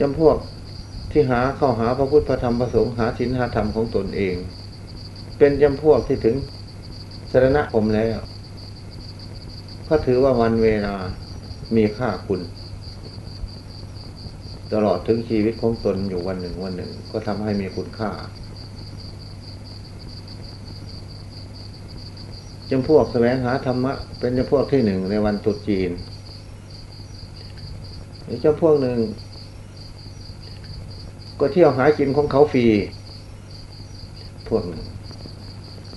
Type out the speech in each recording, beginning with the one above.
จำพวกที่หาเข้าหาพระพุทธพระธรรมพระสงฆ์หาศีลหาธรรมของตนเอง เป็นจำพวกที่ถึงสรณะผมแล้ว ก็ถือว่าวันเวลามีค่าคุณ ตลอดถึงชีวิตของตนอยู่วันหนึ่งวันหนึ่ง ก็ทำให้มีคุณค่าจำพวกแสวงหาธรรมะ เป็นจำพวกที่หนึ่งในวันตรุษจีนอีกจำพวกหนึ่ง ก็เที่ยวหากินของเขาฟรีพวกหนึ่ง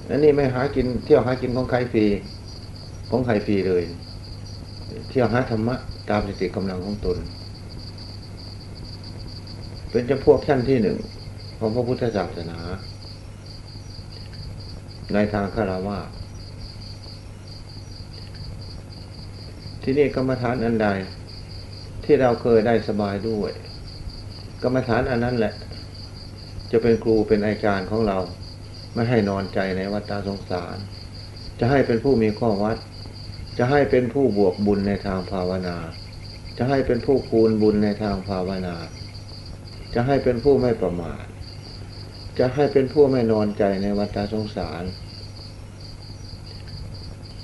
อันนี้ไม่หากินเที่ยวหากินของใครฟรีของใครฟรีเลย เที่ยวหาธรรมะตามสติกำลังของตน เป็นจำพวกชั้นที่หนึ่งของพระพุทธศาสนา ในทางคารวะที่นี่กรรมฐานอันใดที่เราเคยได้สบายด้วย กรรมฐานอันนั้นแหละ จะเป็นครูเป็นอาจารย์ของเรา ไม่ให้นอนใจในวัฏสงสาร จะให้เป็นผู้มีข้อวัด จะให้เป็นผู้บวกบุญในทางภาวนา จะให้เป็นผู้คูณบุญในทางภาวนา จะให้เป็นผู้ไม่ประมาทจะให้เป็นผู้ไม่นอนใจในวัฏสงสาร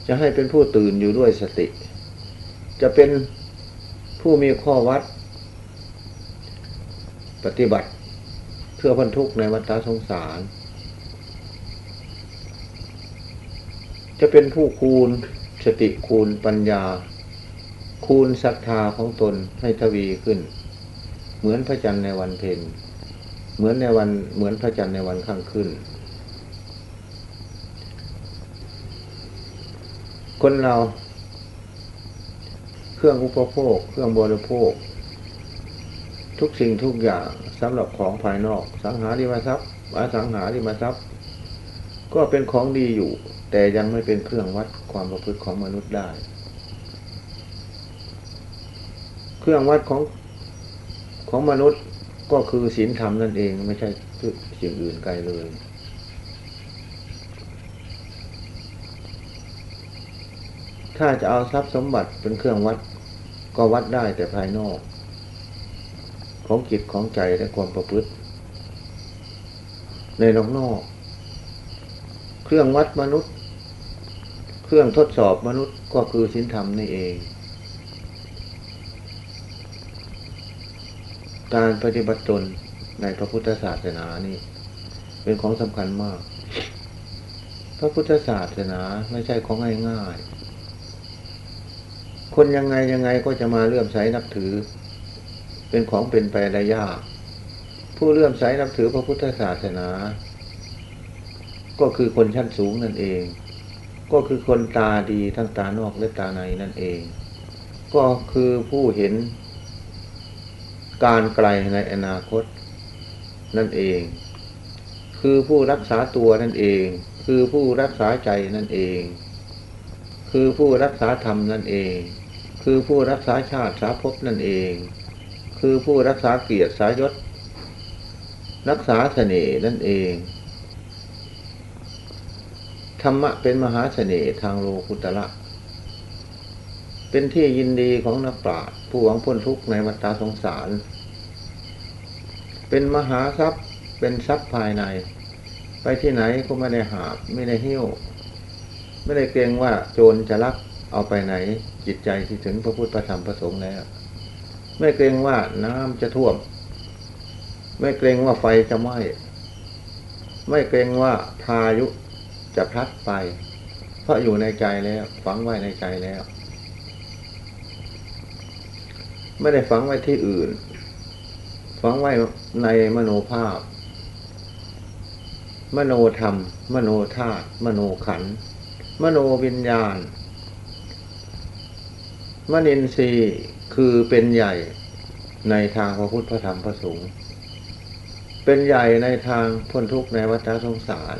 จะให้เป็นผู้ตื่นอยู่ด้วยสติ จะเป็นผู้มีข้อวัด ปฏิบัติเพื่อพันทุกข์ในวัฏสงสาร จะเป็นผู้คูณสติคูณปัญญา คูณศรัทธาของตนให้ทวีขึ้น เหมือนพระจันทร์ในวันเพ็ญเหมือนในวันเหมือนพระจันทร์ในวันข้างขึ้น คนเรา เครื่องอุปโภค เครื่องบริโภค ทุกสิ่งทุกอย่างสำหรับของภายนอก สังหาริมทรัพย์อสังหาริมทรัพย์ ก็เป็นของดีอยู่ แต่ยังไม่เป็นเครื่องวัดความประพฤติของมนุษย์ได้ เครื่องวัดของของมนุษย์ก็คือศีลธรรมนั่นเองไม่ใช่สิ่งอื่นไกลเลยถ้าจะเอาทรัพย์สมบัติเป็นเครื่องวัด ก็วัดได้แต่ภายนอก ของจิตของใจและความประพฤติ ในนอกนอก เครื่องวัดมนุษย์ เครื่องทดสอบมนุษย์ก็คือศีลธรรมนี่เอง การปฏิบัติตนในพระพุทธศาสนานี่ เป็นของสำคัญมาก พระพุทธศาสนาไม่ใช่ของง่ายๆคนยังไงยังไงก็จะมาเลื่อมใสนับถือ เป็นของเป็นไปได้ยาก ผู้เลื่อมใสนับถือพระพุทธศาสนา ก็คือคนชั้นสูงนั่นเอง ก็คือคนตาดีทั้งตานอกและตาในนั่นเอง ก็คือผู้เห็น การไกลในอนาคตนั่นเอง คือผู้รักษาตัวนั่นเอง คือผู้รักษาใจนั่นเอง คือผู้รักษาธรรมนั่นเอง คือผู้รักษาชาติสาภพนั่นเอง คือผู้รักษาเกียรติสายศ รักษาเสน่ห์นั่นเอง ธรรมะเป็นมหาเสน่ห์ทางโลกุตละเป็นที่ยินดีของนักปราชญ์ผู้หวังพ้นทุกข์ในวัฏสงสาร เป็นมหาทรัพย์เป็นทรัพย์ภายใน ไปที่ไหนก็ไม่ได้หาบไม่ได้หิ้ว ไม่ได้เกรงว่าโจรจะลักเอาไปไหนจิตใจที่ถึงพระพุทธธรรมพระสงฆ์แล้ว ไม่เกรงว่าน้ำจะท่วม ไม่เกรงว่าไฟจะไหม้ไม่เกรงว่าพายุจะพัดไป เพราะอยู่ในใจแล้วฝังไว้ในใจแล้ว ไม่ได้ฝังไว้ที่อื่น ฝังไว้ในมโนภาพ มโนธรรม มโนธาตุมโนขัน มโนวิญญาณ มนินทรีย์ คือเป็นใหญ่ในทางพระพุทธพระธรรมพระสงฆ์เป็นใหญ่ในทางพ้นทุกข์ในวัฏสงสาร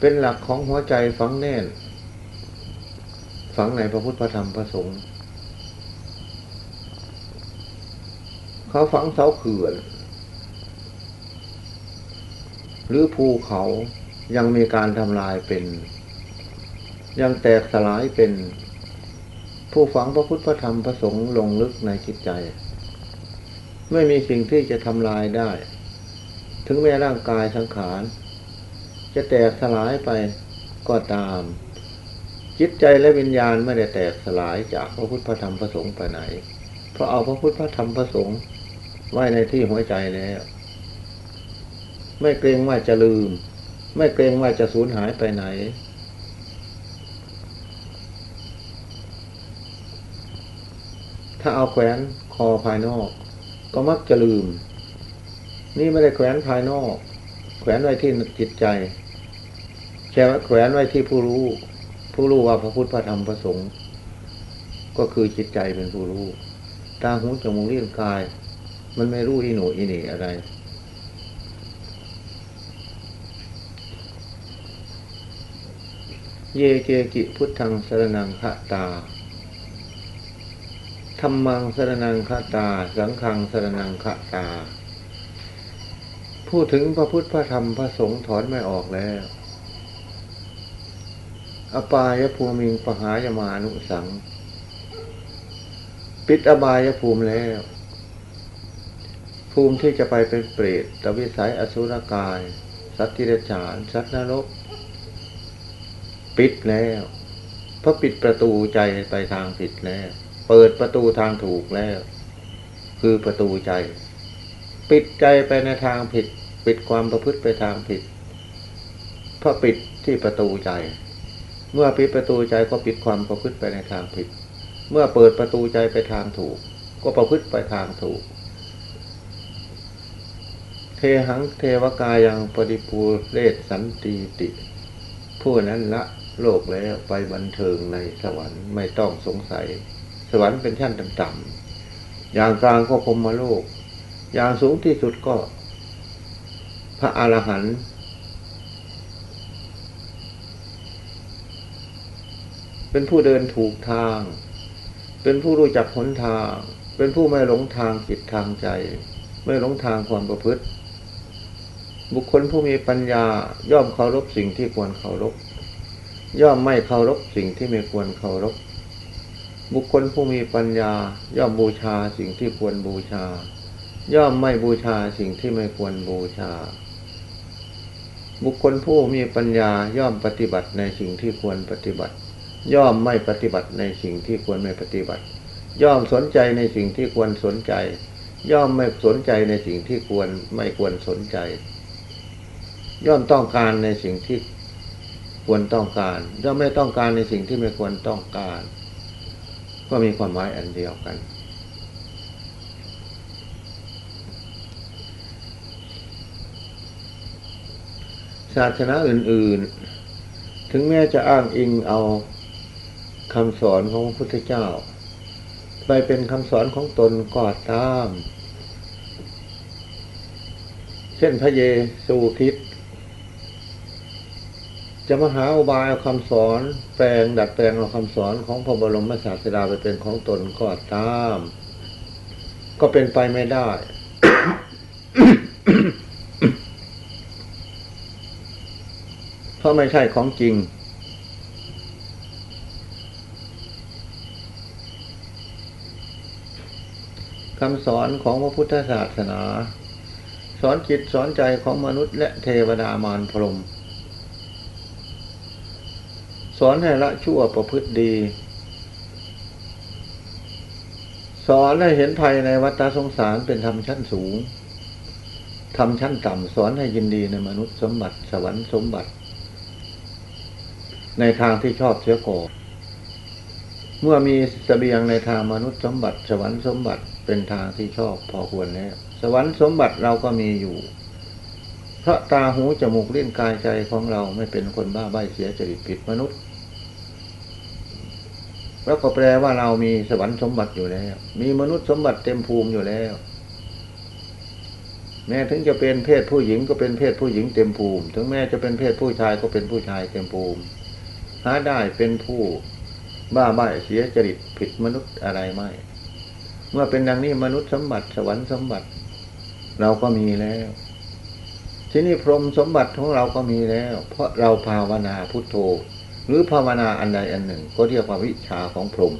เป็นหลักของหัวใจฝังแน่น ฝังในพระพุทธพระธรรมพระสงฆ์เขาฝังเสาเขื่อน หรือภูเขายังมีการทำลายเป็น ยังแตกสลายเป็น ผู้ฝังพระพุทธพระธรรมพระสงฆ์ลงลึกในจิตใจ ไม่มีสิ่งที่จะทำลายได้ ถึงแม้ร่างกายสังขาร จะแตกสลายไปก็ตาม จิตใจและวิญญาณไม่ได้แตกสลายจากพระพุทธพระธรรมพระสงฆ์ไปไหน เพราะเอาพระพุทธพระธรรมพระสงฆ์ไว้ในที่หัวใจแล้ว ไม่เกรงว่าจะลืม ไม่เกรงว่าจะสูญหายไปไหน ถ้าเอาแขวนคอภายนอก ก็มักจะลืม นี่ไม่ได้แขวนภายนอก แขวนไว้ที่จิตใจแค่แขวนไว้ที่ผู้รู้ ผู้รู้ว่าพระพุทธพระธรรมพระสงฆ์ก็คือจิตใจเป็นผู้รู้ ตาหูจมูกลิ้นกาย มันไม่รู้อีหนูอีนี่อะไรเยเกกิพุทธังสรนังคะตา รรมังสรนังคตา สังฆังสรนังคตา พูดถึงพระพุทธพระธรรมพระสงฆ์ถอนไม่ออกแล้ว อปายภูมิงปหายมานุสัง ปิดอบายภูมิแล้ว ภูมิที่จะไปเป็นเปรตตวิสัยอสุรกาย สัตว์ที่เดชานสัตว์นรก ปิดแล้วเพราะปิดประตูใจไปทางผิดแล้ว เปิดประตูทางถูกแล้ว คือประตูใจ ปิดใจไปในทางผิด ปิดความประพฤติไปทางผิดเพราะปิดที่ประตูใจ เมื่อปิดประตูใจก็ปิดความประพฤติไปในทางผิด เมื่อเปิดประตูใจไปทางถูก ก็ประพฤติไปทางถูก เทหังเทวกายังปฏิปูเรศสันติติ ผู้นั้นละโลกแล้วไปบันเทิงในสวรรค์ไม่ต้องสงสัย วรรค์เป็นชั้นต่ำๆอย่างกลางก็พรมโลก อย่างสูงที่สุดก็ พระอรหันต์เป็นผู้เดินถูกทาง เป็นผู้รู้จักหนทาง เป็นผู้ไม่หลงทางจิตทางใจ ไม่หลงทางความประพฤติ บุคคลผู้มีปัญญาย่อมเคารพสิ่งที่ควรเคารพย่อมไม่เคารพสิ่งที่ไม่ควรเคารพ บุคคลผู้มีปัญญาย่อมบูชาสิ่งที่ควรบูชา ย่อมไม่บูชาสิ่งที่ไม่ควรบูชา บุคคลผู้มีปัญญาย่อมปฏิบัติในสิ่งที่ควรปฏิบัติ ย่อมไม่ปฏิบัติในสิ่งที่ควรไม่ปฏิบัติ ย่อมสนใจในสิ่งที่ควรสนใจ ย่อมไม่สนใจในสิ่งที่ควรไม่ควรสนใจ ย่อมต้องการในสิ่งที่ควรต้องการ ย่อมไม่ต้องการในสิ่งที่ไม่ควรต้องการ ก็มีความหมายอันเดียวกัน ศาสนาอื่น ๆ ถึงแม้จะอ้างอิงเอาคำสอนของพระพุทธเจ้า ไปเป็นคำสอนของตนก็ตาม เช่นพระเยซูคริสต์ จะมาหาอุบายเอาคำสอน แปลงดัดแปลงเอาคำสอนของพระบรมศาสดาไปเป็นของตนก็ตาม ก็เป็นไปไม่ได้ เพราะไม่ใช่ของจริง คำสอนของพระพุทธศาสนา สอนจิตสอนใจของมนุษย์และเทวดามารพรหม อนให้ละชั่วประพฤติดี สอนให้เห็นภัยในวัฏสงสารเป็นธรรมชั้นสูงธรรมชั้นต่ำสอนให้ยินดีในมนุษย์สมบัติสวรรค์สมบัติ ในทางที่ชอบเสียก่อนเมื่อมีสเสบียงในทางมนุษย์สมบัติ สวรรค์สมบัติเป็นทางที่ชอบพอควรแล้วสวรรค์สมบัติเราก็มีอยู่ เพราะตาหูจมูกเล่นกายใจของเราไม่เป็นคนบ้าใบเสียจริตผิดมนุษย์ แล้วก็แปลว่าเรามีสวรรค์สมบัติอยู่แล้ว มีมนุษย์สมบัติเต็มภูมิอยู่แล้ว แม้ถึงจะเป็นเพศผู้หญิงก็เป็นเพศผู้หญิงเต็มภูมิ ถึงแม้จะเป็นเพศผู้ชายก็เป็นผู้ชายเต็มภูมิ หาได้เป็นผู้บ้าใบเสียจริตผิดมนุษย์อะไรไม่ เมื่อเป็นดังนี้มนุษย์สมบัติสวรรค์สมบัติ เราก็มีแล้ว ที่นี่พรหมสมบัติของเราก็มีแล้ว เพราะเราภาวนาพุทโธ หรือภาวนาอันใดอันหนึ่ง ก็เรียกว่าวิชาของพรหม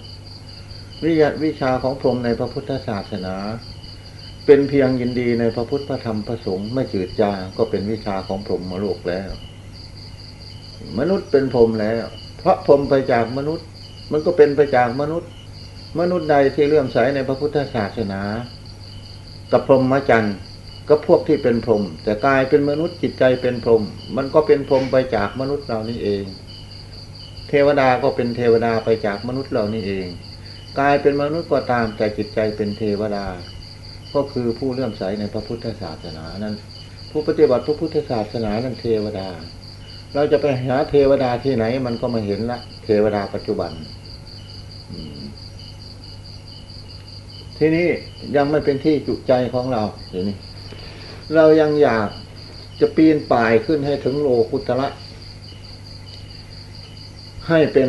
วิยวิชาของพรหมในพระพุทธศาสนา เป็นเพียงยินดีในพระพุทธพระธรรมพระสงฆ์ไม่จืดจางก็เป็นวิชาของพรหมมโลกแล้ว มนุษย์เป็นพรหมแล้ว เพราะพรหมไปจากมนุษย์ มันก็เป็นไปจากมนุษย์ มนุษย์ใดที่เลื่อมใสในพระพุทธศาสนา กับพรหมจรรย์ก็พวกที่เป็นพรหมแต่กายเป็นมนุษย์จิตใจเป็นพรหมมันก็เป็นพรหมไปจากมนุษย์เรานี่เอง ทวดาก็เป็นเทวดาไปจากมนุษย์เรานี่เองกายเป็นมนุษย์ก็ตามแต่จิตใจเป็นเทวดา ก็คือผู้เลื่อมใสในพระพุทธศาสนานั้น ผู้ปฏิบัติพระพุทธศาสนานั้นเทวดา เราจะไปหาเทวดาที่ไหนมันก็มาเห็นละ เทวดาปัจจุบันทีนี้ยังไม่เป็นที่จุใจของเราทีนี้เรายังอยากจะปีนป่ายขึ้นให้ถึงโลกุตระ ให้เป็น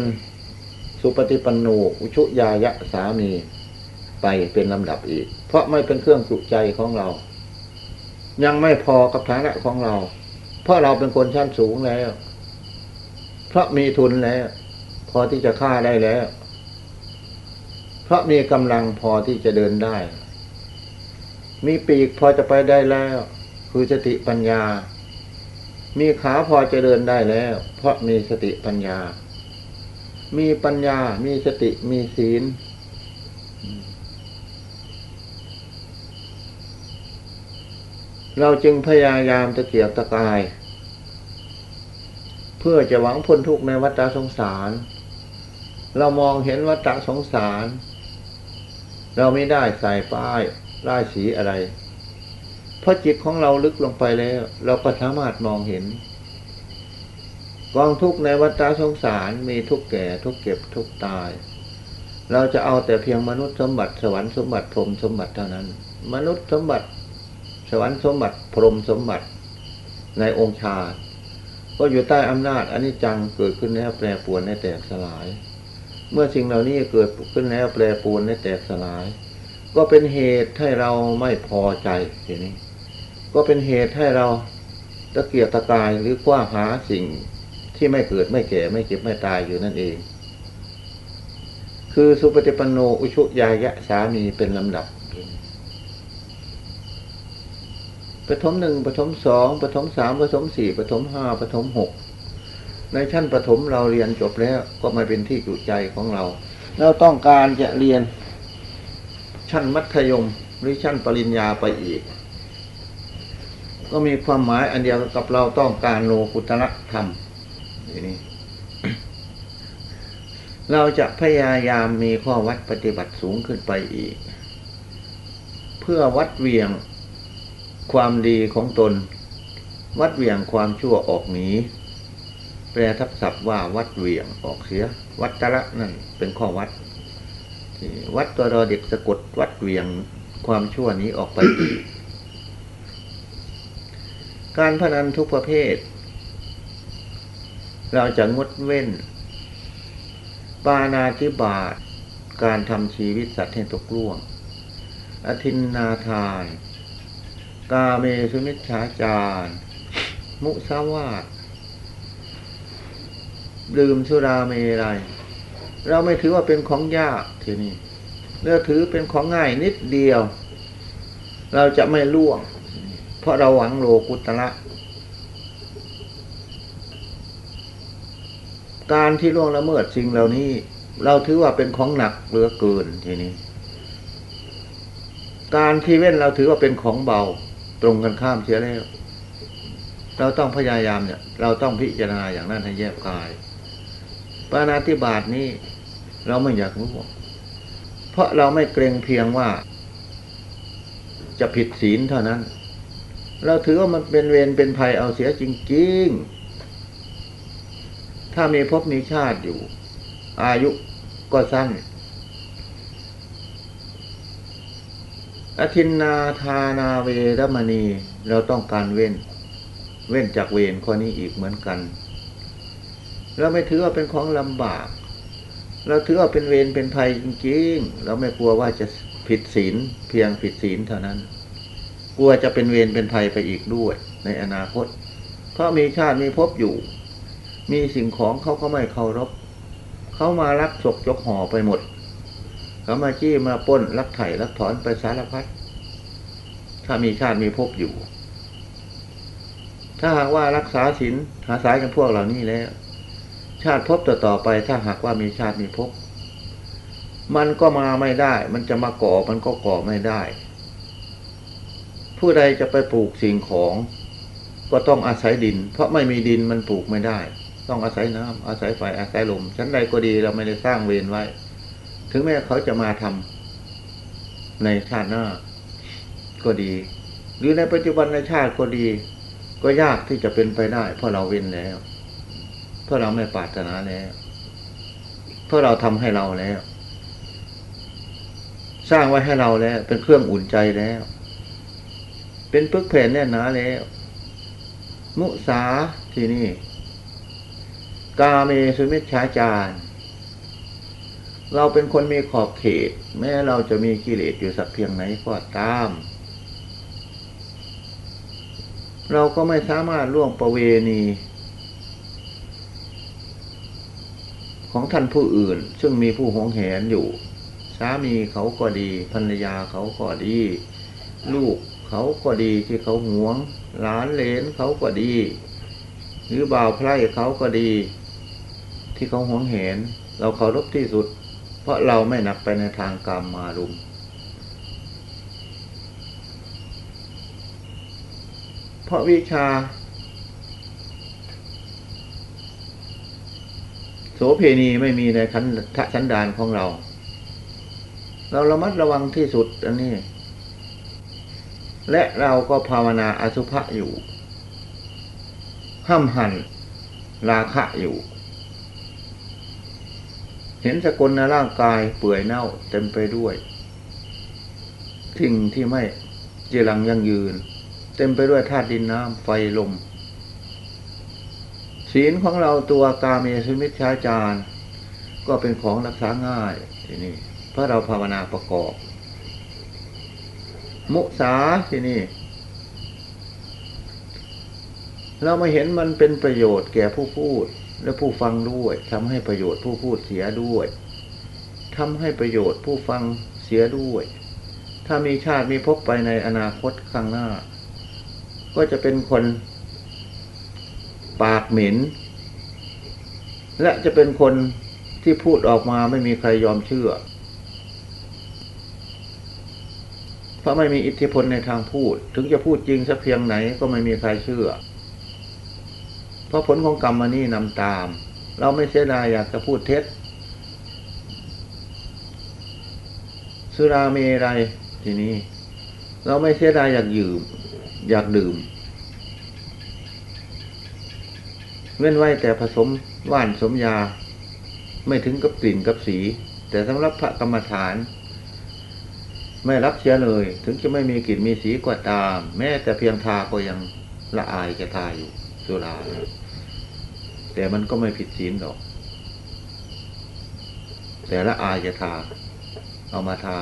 สุปฏิปันโนอุชุยายะสามีไปเป็นลำดับอีก เพราะไม่เป็นเครื่องจุใจของเรา ยังไม่พอกับฐานะของเรา เพราะเราเป็นคนชั้นสูงแล้ว เพราะมีทุนแล้ว พอที่จะฆ่าได้แล้ว เพราะมีกำลังพอที่จะเดินได้ มีปีกพอจะไปได้แล้ว คือสติปัญญา มีขาพอจะเดินได้แล้ว เพราะมีสติปัญญา มีปัญญา มีสติ มีศีล เราจึงพยายามตะเกียบตะกาย เพื่อจะหวังพ้นทุกข์ในวัฏสงสาร เรามองเห็นวัฏสงสาร เราไม่ได้ใส่ป้ายร่ายสีอะไร เพราะจิตของเราลึกลงไปแล้ว เราก็สามารถมองเห็น กองทุกข์ในวัฏสงสารมีทุกแก่ทุกเก็บทุกตาย เราจะเอาแต่เพียงมนุษย์สมบัติสวรรค์สมบัติพรหมสมบัติเท่านั้น มนุษย์สมบัติ สวรรค์สมบัติพรหมสมบัติในองค์ชาก็อยู่ใต้อำนาจอนนี้จังเกิดขึ้นแล้วแปรปวนในแตกสลาย เมื่อสิ่งเหล่านี้เกิดขึ้นแล้วแปรปวนในแตกสลาย ก็เป็นเหตุให้เราไม่พอใจทีนี้ ก็เป็นเหตุให้เราตะเกียกตะกายหรือกว้าหาสิ่ง ที่ไม่เกิดไม่แก่ไม่เจ็บไม่ตายอยู่นั่นเอง คือสุปฏิปันโนอุชุยายะสามีเป็นลำดับปฐมหนึ่งปฐมสองปฐมสามปฐมสี่ปฐมห้าปฐมหกในชั้นปฐมเราเรียนจบแล้วก็มาเป็นที่จุใจของเรา เราต้องการจะเรียนชั้นมัธยมหรือชั้นปริญญาไปอีก ก็มีความหมายอันเดียวกับเราต้องการโลกุตระธรรม ทีนี้ เราจะพยายามมีข้อวัดปฏิบัติสูงขึ้นไปอีก เพื่อวัดเวียงความดีของตน วัดเวียงความชั่วออกหนีแปลทับศัพท์ว่าวัดเวียงออกเสีย วัดตระนั่นเป็นข้อวัด วัดตัวรอเด็กสะกดวัดเวียงความชั่วนี้ออกไปอีก การพนันทุกประเภท เราจะงดเว้น ปานาธิบาตการทำชีวิตสัตว์ให้ตกล่วง อธินนาทาน กาเมสุมิชฌาจาร มุสาวาตดื่มสุราเมรัย เราไม่ถือว่าเป็นของยากทีนี้เราถือเป็นของง่ายนิดเดียว เราจะไม่ล่วง เพราะเราหวังโลกุตระ การที่ล่วงละเมิดสิ่งเหล่านี้ เราถือว่าเป็นของหนักเหลือเกินทีนี้ การที่เว้นเราถือว่าเป็นของเบาตรงกันข้ามเสียแล้ว เราต้องพยายามเนี่ย เราต้องพิจารณาอย่างนั้นให้แยบกายปานาธิบาตนี้เราไม่อยากรู้ เพราะเราไม่เกรงเพียงว่า จะผิดศีลเท่านั้น เราถือว่ามันเป็นเวรเป็นภัยเอาเสียจริง ๆ ถ้ามีภพมีชาติอยู่ อายุก็สั้น อธินนาทานาเวรมณีเราต้องการเว้น เว้นจากเวรข้อนี้อีกเหมือนกันเราไม่ถือว่าเป็นของลำบาก เราถือว่าเป็นเวรเป็นภัยจริงๆ เราไม่กลัวว่าจะผิดศีลเพียงผิดศีลเท่านั้น กลัวจะเป็นเวรเป็นภัยไปอีกด้วย ในอนาคต เพราะมีชาติมีภพอยู่ มีสิ่งของเขาก็ไม่เคารพเขามาลักศกยกห่อไปหมดเขามาจี้มาป้นลักไถ่ลักถอนไปสารพัดถ้ามีชาติมีภพอยู่ ถ้าหากว่ารักษาศีลหาสายกันพวกเหล่านี้แล้ว ชาติภพต่อต่อไป ถ้าหากว่ามีชาติมีภพมันก็มาไม่ได้ มันจะมาก่อมันก็ก่อไม่ได้ ผู้ใดจะไปปลูกสิ่งของ ก็ต้องอาศัยดิน เพราะไม่มีดินมันปลูกไม่ได้ ต้องอาศัยน้ำอาศัยไฟอาศัยลมชั้นใดก็ดีเราไม่ได้สร้างเวรไว้ ถึงแม้เขาจะมาทำในชาติหน้า ก็ดี หรือในปัจจุบันในชาติก็ดี ก็ยากที่จะเป็นไปได้ เพราะเราเว้นแล้ว เพราะเราไม่ปรารถนาแล้ว เพราะเราทำให้เราแล้ว สร้างไว้ให้เราแล้ว เป็นเครื่องอุ่นใจแล้ว เป็นพึกแผ่นแน่นหนาแล้ว มุสาที่นี่ กาเมสุมิชฌาจารเราเป็นคนมีขอบเขต แม้เราจะมีกิเลสอยู่สักเพียงไหนก็ตาม เราก็ไม่สามารถล่วงประเวณี ของท่านผู้อื่น ซึ่งมีผู้หวงแหนอยู่ สามีเขาก็ดีภรรยาเขาก็ดี ลูกเขาก็ดีที่เขาหวง หลานเลนเขาก็ดี หรือบ่าวไพร่เขาก็ดี ที่เขาหวงแหนเราเคารพที่สุด เพราะเราไม่นับไปในทางกรรมมารุม เพราะวิชา โสเพณีไม่มีในขันธสันดานของเรา เราระมัดระวังที่สุดอันนี้ และเราก็ภาวนาอสุภะอยู่ห้ามหันราคะอยู่ เห็นสกุลในร่างกายเปื่อยเน่าเต็มไปด้วยสิ่งที่ไม่เจรังยั่งยืน เต็มไปด้วยธาตุดินน้ำไฟลมศีลของเราตัวกาเมสุมิชฌาจารก็เป็นของรักษาง่ายทีนี้เพราะเราภาวนาประกอบ มุสาที่นี่ เรามาเห็นมันเป็นประโยชน์แก่ผู้พูด และผู้ฟังด้วยทำให้ประโยชน์ผู้พูดเสียด้วยทำให้ประโยชน์ผู้ฟังเสียด้วย ถ้ามีชาติมีภพไปในอนาคตข้างหน้า ก็จะเป็นคน ปากเหม็นและจะเป็นคนที่พูดออกมาไม่มีใครยอมเชื่อ เพราะไม่มีอิทธิพลในทางพูด ถึงจะพูดจริงสักเพียงไหนก็ไม่มีใครเชื่อ ราะผลของกรรมมันนี่นำตาม เราไม่เสียดายอยากจะพูดเท็จ สุราเมรัยทีนี้ เราไม่เสียดายอยากยืม อยากดื่ม เว้นไว้แต่ผสมว่านสมยา ไม่ถึงกับกลิ่นกับสี แต่สำหรับพระกรรมฐาน ไม่รับเสียเลย ถึงจะไม่มีกลิ่นมีสีก็าตาม แม้แต่เพียงทาก็ยังละอายจะทาอยู่สุรา แต่มันก็ไม่ผิดศีลหรอก แต่ละอายจะทา เอามาทา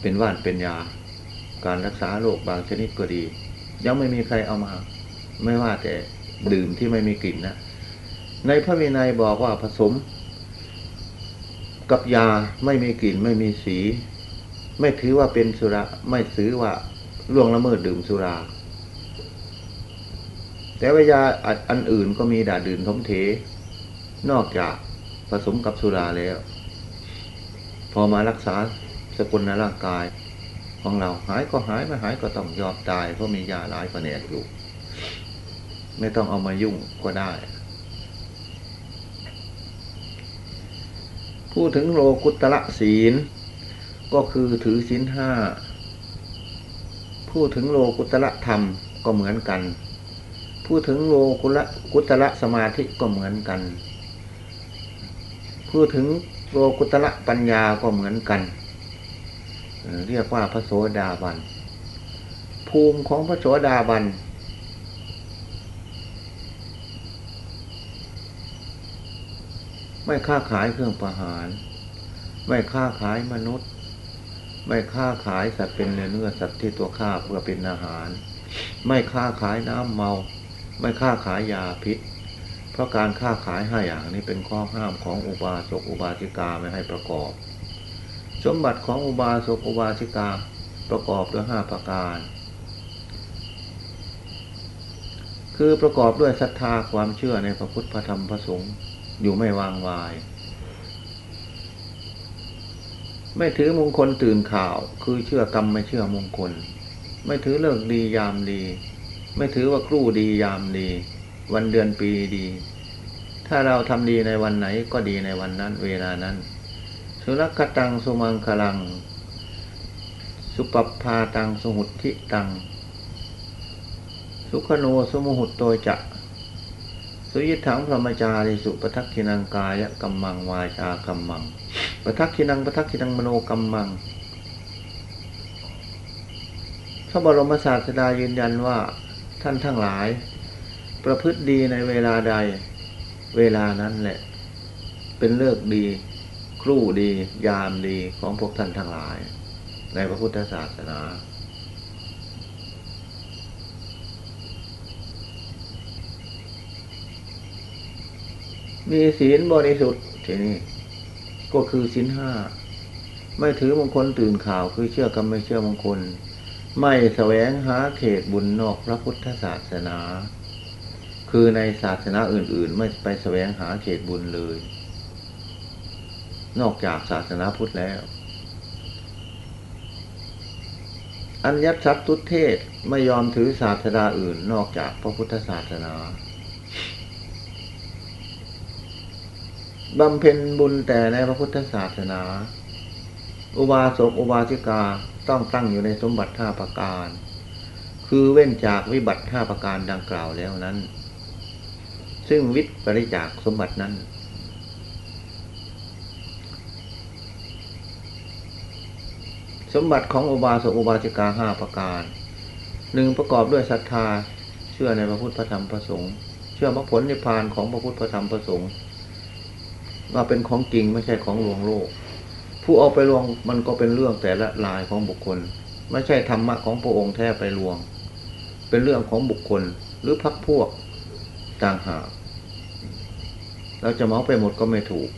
เป็นว่านเป็นยา การรักษาโรคบางชนิดก็ดี ยังไม่มีใครเอามา ไม่ว่าแต่ดื่มที่ไม่มีกลิ่นนะในพระวินัยบอกว่าผสม กับยาไม่มีกลิ่นไม่มีสี ไม่ถือว่าเป็นสุราไม่ถือว่าล่วงละเมิดดื่มสุรา แต่ว่ายาอันอื่นก็มีด่าดื่นทมเท นอกจากผสมกับสุราแล้ว พอมารักษาสกุลในร่างกาย ของเราหายก็หายไม่หายก็ต้องยอมตายเพราะมียาหลายแผนกอยู่ ไม่ต้องเอามายุ่งก็ได้ พูดถึงโลกุตระศีล ก็คือถือศีลห้าพูดถึงโลกุตระธรรมก็เหมือนกัน พูดถึงโลกุละกุตระสมาธิก็เหมือนกัน พูดถึงโลกุตระปัญญาก็เหมือนกัน เรียกว่าพระโสดาบัน ภูมิของพระโสดาบัน ไม่ค้าขายเครื่องประหาร ไม่ค้าขายมนุษย์ ไม่ค้าขายสัตว์เป็นเนื้อเนื้อสัตว์ที่ตัวฆ่าเพื่อเป็นอาหาร ไม่ค้าขายน้ำเมา ไม่ค้าขายยาพิษ เพราะการค้าขายห้าอย่างนี้เป็นข้อห้ามของอุบาสกอุบาสิกาไม่ให้ประกอบ สมบัติของอุบาสกอุบาสิกาประกอบด้วยห้าประการ คือประกอบด้วยศรัทธาความเชื่อในพระพุทธพระธรรมพระสงฆ์อยู่ไม่วางวาย ไม่ถือมงคลตื่นข่าว คือเชื่อกรรมไม่เชื่อมงคล ไม่ถือเลิกดียามดี ไม่ถือว่าครู่ดียามดี วันเดือนปีดี ถ้าเราทำดีในวันไหนก็ดีในวันนั้น เวลานั้น สุรกตังสุมังคลัง สุปปาตังสหุทิตัง สุขโนสมุหุตโตจะสุยิถังพรหมจาริสุปทักขินังกายกัมมังวาจากัมมังปทักขินังปทักขินังมโนกัมมังพระบรมศาสดายืนยันว่า ท่านทั้งหลาย ประพฤติดีในเวลาใด เวลานั้นแหละ เป็นเลิกดี ครู่ดี ยามดีของพวกท่านทั้งหลาย ในพระพุทธศาสนามีศีลบริสุทธิ์ทีนี้ก็คือศีลห้า ไม่ถือมงคลตื่นข่าวคือเชื่อกรรมไม่เชื่อมงคล ไม่แสวงหาเขตบุญนอกพระพุทธศาสนา คือในศาสนาอื่น ๆ ไม่ไปแสวงหาเขตบุญเลย นอกจากศาสนาพุทธแล้ว อัญญัตสัตตุเทศไม่ยอมถือศาสนาอื่นนอกจากพระพุทธศาสนาบำเพ็ญบุญแต่ในพระพุทธศาสนา อุบาสกอุบาสิกา ต้องตั้งอยู่ในสมบัติห้าประการ คือเว้นจากวิบัติห้าประการดังกล่าวแล้วนั้น ซึ่งวิทย์ปริจากสมบัตินั้น สมบัติของอุบาสกอุบาสิกาห้าประการหนึ่งประกอบด้วยศรัทธาเชื่อในพระพุทธพระธรรมพระสงฆ์เชื่อมรรคผลนิพพานของพระพุทธพระธรรมพระสงฆ์ว่าเป็นของจริงไม่ใช่ของลวงโลก ผู้เอาไปลวงมันก็เป็นเรื่องแต่ละลายของบุคคล ไม่ใช่ธรรมะของพระองค์แท้ไปลวง เป็นเรื่องของบุคคลหรือพักพวกต่างหากเราจะเมาไปหมดก็ไม่ถูก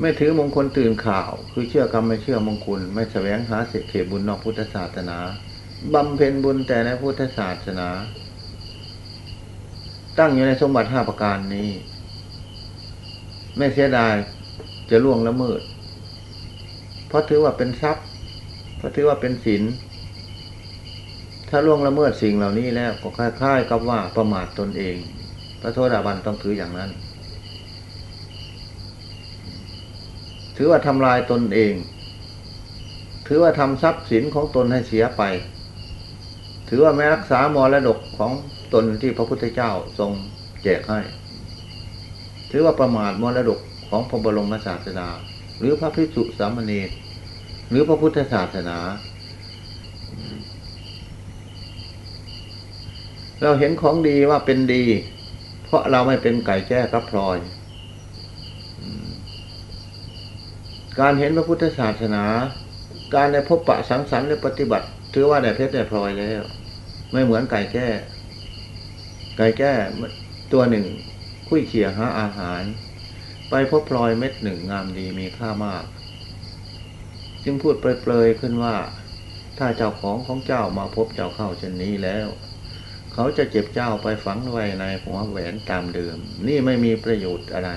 ไม่ถือมงคลตื่นข่าว คือเชื่อกรรมไม่เชื่อมงคล ไม่แสวงหาเศษเขบุญนอกพุทธศาสนาบำเพ็ญบุญแต่ในพุทธศาสนา ตั้งอยู่ในสมบัติห้าประการนี้ ไม่เสียดายจะล่วงละเมิด เพราะถือว่าเป็นทรัพย์ เพราะถือว่าเป็นศีลถ้าล่วงละเมิดสิ่งเหล่านี้แล้วก็คล้ายๆกับว่าประมาทตนเอง พระโทษาบันต้องถืออย่างนั้น ถือว่าทำลายตนเอง ถือว่าทำทรัพย์สินของตนให้เสียไป ถือว่าไม่รักษามรดกของตนที่พระพุทธเจ้าทรงแจกให้ ถือว่าประมาทมรดกของพระบรมศาสดา หรือพระพิสุสามเณรหรือพระพุทธศาสนา เราเห็นของดีว่าเป็นดี เพราะเราไม่เป็นไก่แจ้กับพลอย การเห็นพระพุทธศาสนา การในพบปะสังสรรค์และปฏิบัติ ถือว่าได้เพชรได้พลอยแล้ว ไม่เหมือนไก่แจ้ไก่แก้ตัวหนึ่ง คุยเขี่ยหาอาหาร ไปพบพลอยเม็ดหนึ่งงามดีมีค่ามาก จึงพูดเปลยๆขึ้นว่า ถ้าเจ้าของของเจ้ามาพบเจ้าเข้าเช่นนี้แล้ว เขาจะเจ็บเจ้าไปฝังไว้ในหัวแหวนตามเดิม นี่ไม่มีประโยชน์อะไร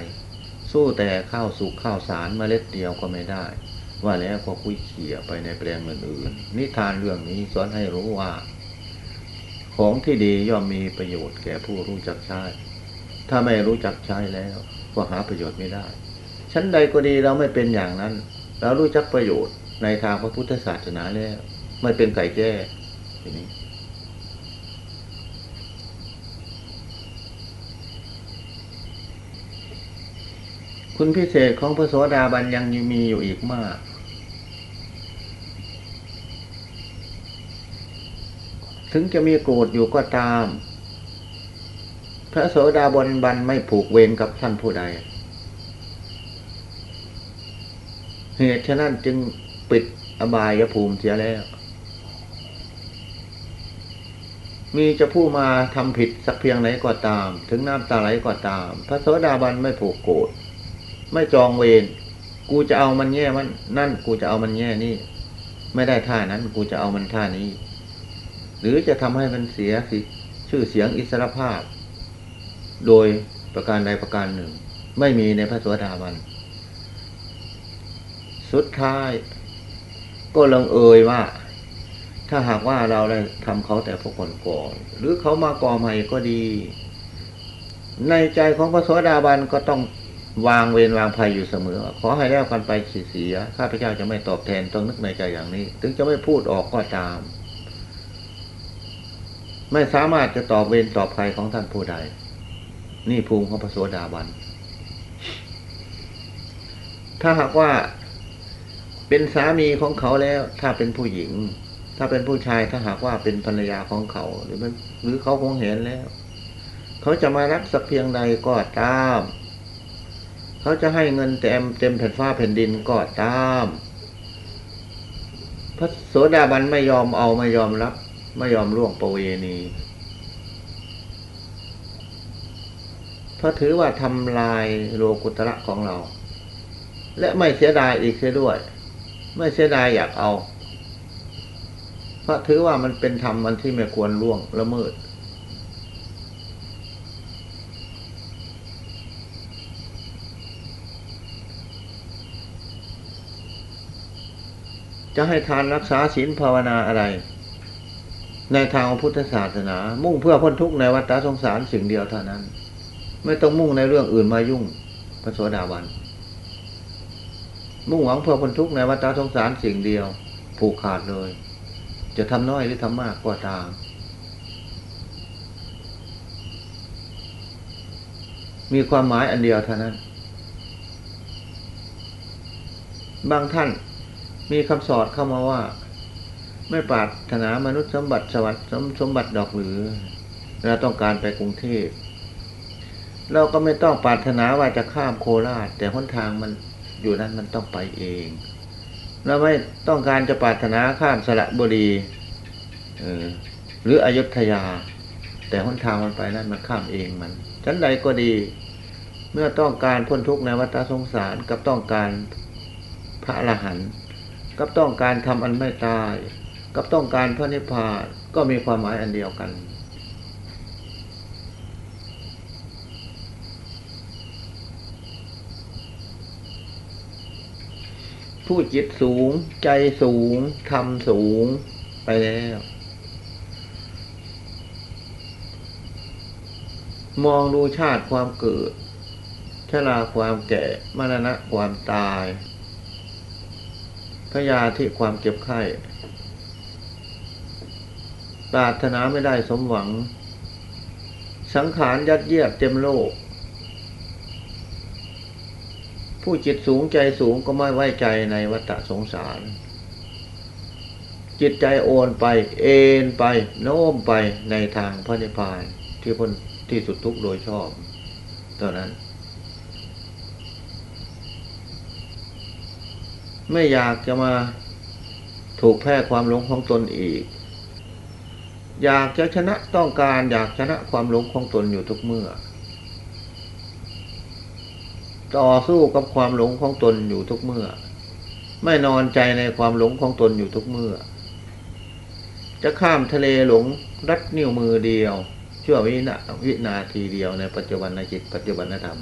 สู้แต่ข้าวสุกข้าวสารมเมล็ดเดียวก็ไม่ได้ ว่าแล้วก็คุยเขี่ยไปในแปลงอื่นๆนิทานเรื่องนี้สอนให้รู้ว่าของที่ดีย่อมมีประโยชน์แก่ผู้รู้จักใช้ ถ้าไม่รู้จักใช้แล้ว ก็หาประโยชน์ไม่ได้ ชั้นใดก็ดีเราไม่เป็นอย่างนั้น เรารู้จักประโยชน์ในทางพระพุทธศาสนาแล้ว ไม่เป็นไก่แก้ทีนี้คุณพิเศษของพระโสดาบันยังมีอยู่อีกมาก ถึงจะมีโกรธอยู่ก็ตาม พระโสดาบันบันไม่ผูกเวรกับท่านผู้ใด เหตุฉะนั้นจึงปิดอบายภูมิเสียแล้ว มีจะผู้มาทำผิดสักเพียงไหนก็ตาม ถึงน้ำตาไหลก็ตาม พระโสดาบันไม่ผูกโกรธไม่จองเวรกูจะเอามันแง่มันนั่นกูจะเอามันแง่นี่ ไม่ได้ท่านั้นกูจะเอามันท่านี้ หรือจะทำให้มันเสียสิชื่อเสียงอิสรภาพ โดยประการใดประการหนึ่ง ไม่มีในพระสวสดาบัน สุดท้าย ก็ลงเอ่ยว่า ถ้าหากว่าเราได้ทำเขาแต่พวกคนก่อนหรือเขามาก่อใหม่ก็ดี ในใจของพระสวสดาบันก็ต้องวางเวรวางภัยอยู่เสมอ ขอให้แล้วกันไปเสียข้าพเจ้าจะไม่ตอบแทนต้องนึกในใจอย่างนี้ ถึงจะไม่พูดออกก็ตาม ไม่สามารถจะตอบเวรตอบภัยของท่านผู้ใด นี่ภูมิของพระโสดาบัน ถ้าหากว่าเป็นสามีของเขาแล้ว ถ้าเป็นผู้หญิง ถ้าเป็นผู้ชายถ้าหากว่าเป็นภรรยาของเขา หรือมันหรือเขาคงเห็นแล้ว เขาจะมารักสักเพียงใดก็ตาม เขาจะให้เงินเต็มเต็มแผ่นฟ้าแผ่นดินก็ตามพระโสดาบันไม่ยอมเอาไม่ยอมรับ ไม่ยอมล่วงประเวณี เพราะถือว่าทำลายโลกุตระของเรา และไม่เสียดายอีกเสียด้วย ไม่เสียดายอยากเอา เพราะถือว่ามันเป็นธรรมมันที่ไม่ควรล่วงละเมิดจะให้ทานรักษาศีลภาวนาอะไร ในทางพุทธศาสนา มุ่งเพื่อพ้นทุกข์ในวัฏสงสารสิ่งเดียวเท่านั้น ไม่ต้องมุ่งในเรื่องอื่นมายุ่งพระโสดาบัน มุ่งหวังเพื่อพ้นทุกข์ในวัฏสงสารสิ่งเดียว ผูกขาดเลย จะทำน้อยหรือทำมากก็ตามมีความหมายอันเดียวเท่านั้น บางท่านมีคำสอนเข้ามาว่า ไม่ปรารถนามนุษย์สมบัติสวัสดิ์สมบัติดอกหรือ เราต้องการไปกรุงเทพ เราก็ไม่ต้องปรารถนาว่าจะข้ามโคราช แต่หนทางมันอยู่นั้นมันต้องไปเองเราไม่ต้องการจะปรารถนาข้ามสระบุรีออหรืออยุธยา แต่หนทางมันไปนั้นมันข้ามเองมันชั้นใดก็ดี เมื่อต้องการพ้นทุกข์ในวัฏสงสารกับต้องการพระอรหันต์กับต้องการทำอันไม่ตาย กับต้องการพระนิพพานก็มีความหมายอันเดียวกัน ผู้จิตสูง ใจสูงทำสูงไปแล้ว มองดูชาติความเกิด ชราความแก่มรณะความตายพยาธิความเจ็บไข้ปรารถนาไม่ได้สมหวัง สังขารยัดเยียดเต็มโลก ผู้จิตสูงใจสูงก็ไม่ไว้ใจในวัฏสงสาร จิตใจโอนไป เอ็นไป โน้มไปในทางพระนิพพานที่พ้นที่สุดทุกโดยชอบตอนนั้น ไม่อยากจะมาถูกแพ้ความหลงของตนอีก อยากจะชนะต้องการอยากชนะความหลงของตนอยู่ทุกเมื่อ ต่อสู้กับความหลงของตนอยู่ทุกเมื่อ ไม่นอนใจในความหลงของตนอยู่ทุกเมื่อ จะข้ามทะเลหลงรัดนิ้วมือเดียวชั่ววินาวินาทีเดียวในปัจจุบันในจิตปัจจุบันธรรม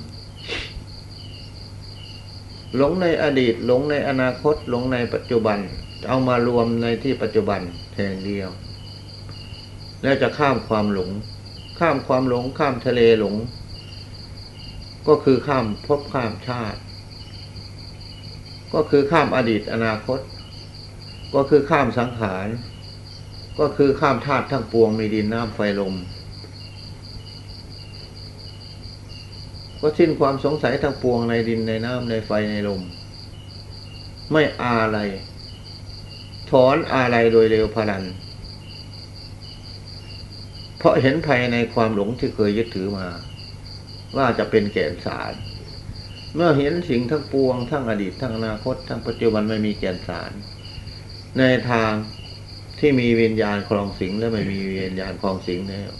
หลงในอดีตหลงในอนาคตหลงในปัจจุบันเอามารวมในที่ปัจจุบันแห่งเดียว แล้วจะข้ามความหลง ข้ามความหลงข้ามทะเลหลง ก็คือข้ามภพข้ามชาติ ก็คือข้ามอดีตอนาคต ก็คือข้ามสังขาร ก็คือข้ามธาตุทั้งปวงมีดินน้ำไฟลม ก็สิ้นความสงสัยทั้งปวงในดินในน้ำในไฟในลม ไม่อาอะไร ถอนอะไรโดยเร็วพลัน เพราะเห็นภัยในความหลงที่เคยยึดถือมา ว่าจะเป็นแก่นสาร เมื่อเห็นสิ่งทั้งปวง ทั้งอดีตทั้งอนาคต ทั้งปัจจุบันไม่มีแก่นสาร ในทางที่มีวิญญาณคลองสิงและไม่มีวิญญาณคลองสิงแล้ว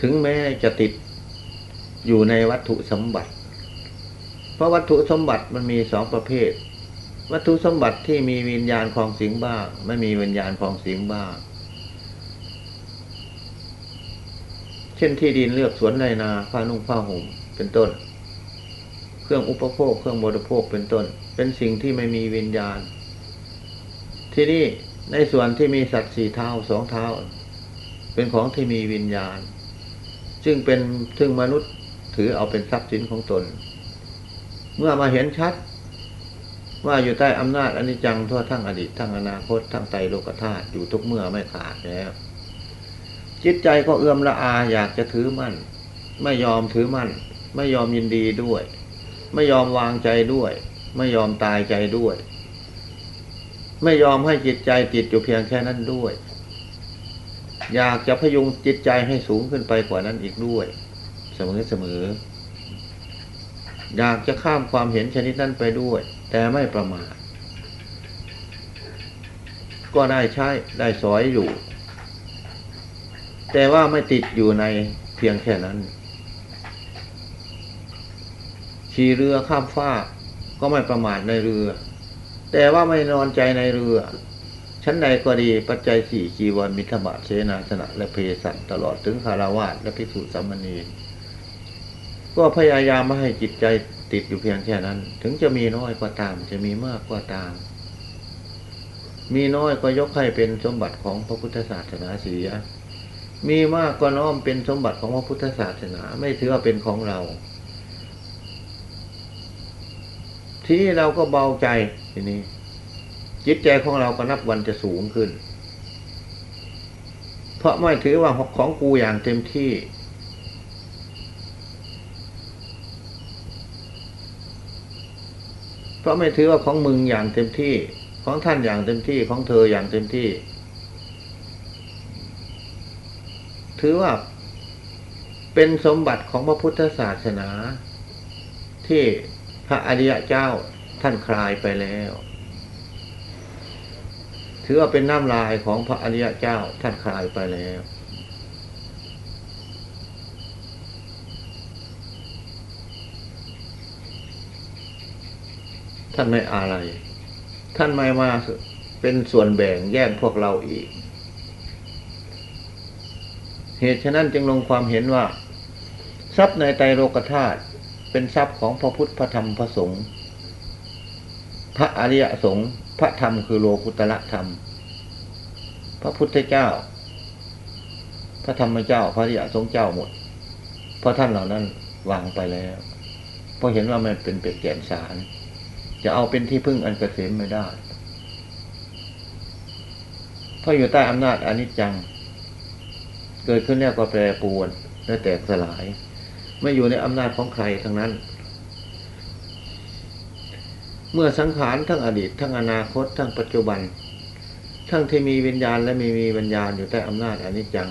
ถึงแม้จะติดอยู่ในวัตถุสมบัติ เพราะวัตถุสมบัติมันมีสองประเภท วัตถุสมบัติที่มีวิญญาณของสิงบ้าง ไม่มีวิญญาณของสิงบ้าง ช่นที่ดินเลือกสวนไรนาผ้านุ่งผ้าห่มเป็นต้น เครื่องอุปโภคเครื่องบริโภคเป็นต้น เป็นสิ่งที่ไม่มีวิญญาณ ที่นี่ในส่วนที่มีสัตว์สี่เท้าสองเท้า เป็นของที่มีวิญญาณ ซึ่งเป็นซึ่งมนุษย์ถือเอาเป็นทรัพย์สินของตน เมื่อมาเห็นชัด ว่าอยู่ใต้อำนาจอนิจจังทั่วทั้งอดีตทั้งอนาคตทั้งไตโลกธาตุอยู่ทุกเมื่อไม่ขาดแล้ว จิตใจก็เอื้อมละอาอยากจะถือมั่น ไม่ยอมถือมั่น ไม่ยอมยินดีด้วย ไม่ยอมวางใจด้วย ไม่ยอมตายใจด้วย ไม่ยอมให้จิตใจติดอยู่เพียงแค่นั้นด้วย อยากจะพยุงจิตใจให้สูงขึ้นไปกว่านั้นอีกด้วย เสมอเสมออยากจะข้ามความเห็นชนิดนั้นไปด้วย แต่ไม่ประมาทก็ได้ใช้ได้สอยอยู่ แต่ว่าไม่ติดอยู่ในเพียงแค่นั้น ขี่เรือข้ามฟ้ากก็ไม่ประมาทในเรือ แต่ว่าไม่นอนใจในเรือ ชั้นใดก็ดีปัจจัยสี่จีวรมิถบะเสนาสนะและเพสัตตลอดถึงคาราวาสและพิสุสัมมณีก็พยายามไม่ให้จิตใจติดอยู่เพียงแค่นั้น ถึงจะมีน้อยก็ตาม จะมีมากก็ตาม มีน้อยก็ยกให้เป็นสมบัติของพระพุทธศาสนาเสีย มีมากก็น้อมเป็นสมบัติของพระพุทธศาสนา ไม่ถือว่าเป็นของเรา ทีนี้เราก็เบาใจทีนี้ จิตใจของเราก็นับวันจะสูงขึ้น เพราะไม่ถือว่าของกูอย่างเต็มที่เพราะไม่ถือว่าของมึงอย่างเต็มที่ ของท่านอย่างเต็มที่ของเธออย่างเต็มที่ ถือว่าเป็นสมบัติของพระพุทธศาสนา ที่พระอริยเจ้าท่านคลายไปแล้ว ถือว่าเป็นน้ำลายของพระอริยเจ้าท่านคลายไปแล้ว ท่านไม่อะไร ท่านไม่มาเป็นส่วนแบ่งแย่งพวกเราอีก เหตุฉะนั้นจึงลงความเห็นว่า ทรัพย์ในไตรโลกธาตุเป็นทรัพย์ของพระพุทธพระธรรมพระสงฆ์พระอริยสงฆ์พระธรรมคือโลกุตละธรรม พระพุทธเจ้า พระธรรมเจ้า พระอริยสงฆ์เจ้าหมด เพราะท่านเหล่านั้นวางไปแล้วเพราะเห็นว่ามันเป็นเป็ดแก่นสาร จะเอาเป็นที่พึ่งอันเกษมไม่ได้เพราะอยู่ใต้อำนาจอนิจจัง เกิดขึ้นแล้วก็แปรปรวนและแตกสลาย ไม่อยู่ในอำนาจของใครทั้งนั้น เมื่อสังขารทั้งอดีต ทั้งอนาคต ทั้งปัจจุบัน ทั้งที่มีวิญญาณและไม่มีวิญญาณอยู่ใต้อำนาจอนิจจัง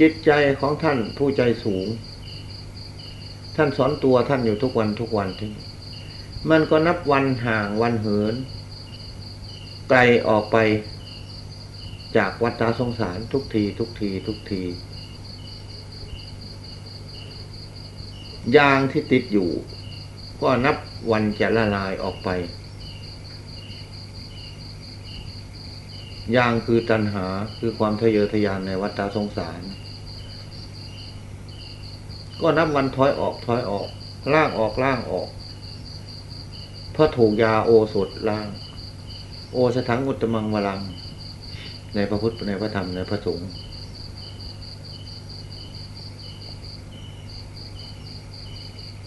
จิตใจของท่านผู้ใจสูง ท่านสอนตัวท่านอยู่ทุกวันทุกวันที่มันก็นับวันห่างวันเหิน ไกลออกไป จากวัฏสงสารทุกทีทุกทีทุกทียางที่ติดอยู่ ก็นับวันจะละลายออกไป ยางคือตัณหาคือความทะเยอทะยานในวัฏสงสาร ก็นับวันถอยออกถอยออก ล่างออกล่างออกเพราะถูกยาโอสถล่าง โอสถังอุตมังวลัง ในพระพุทธในพระธรรมในพระสงฆ์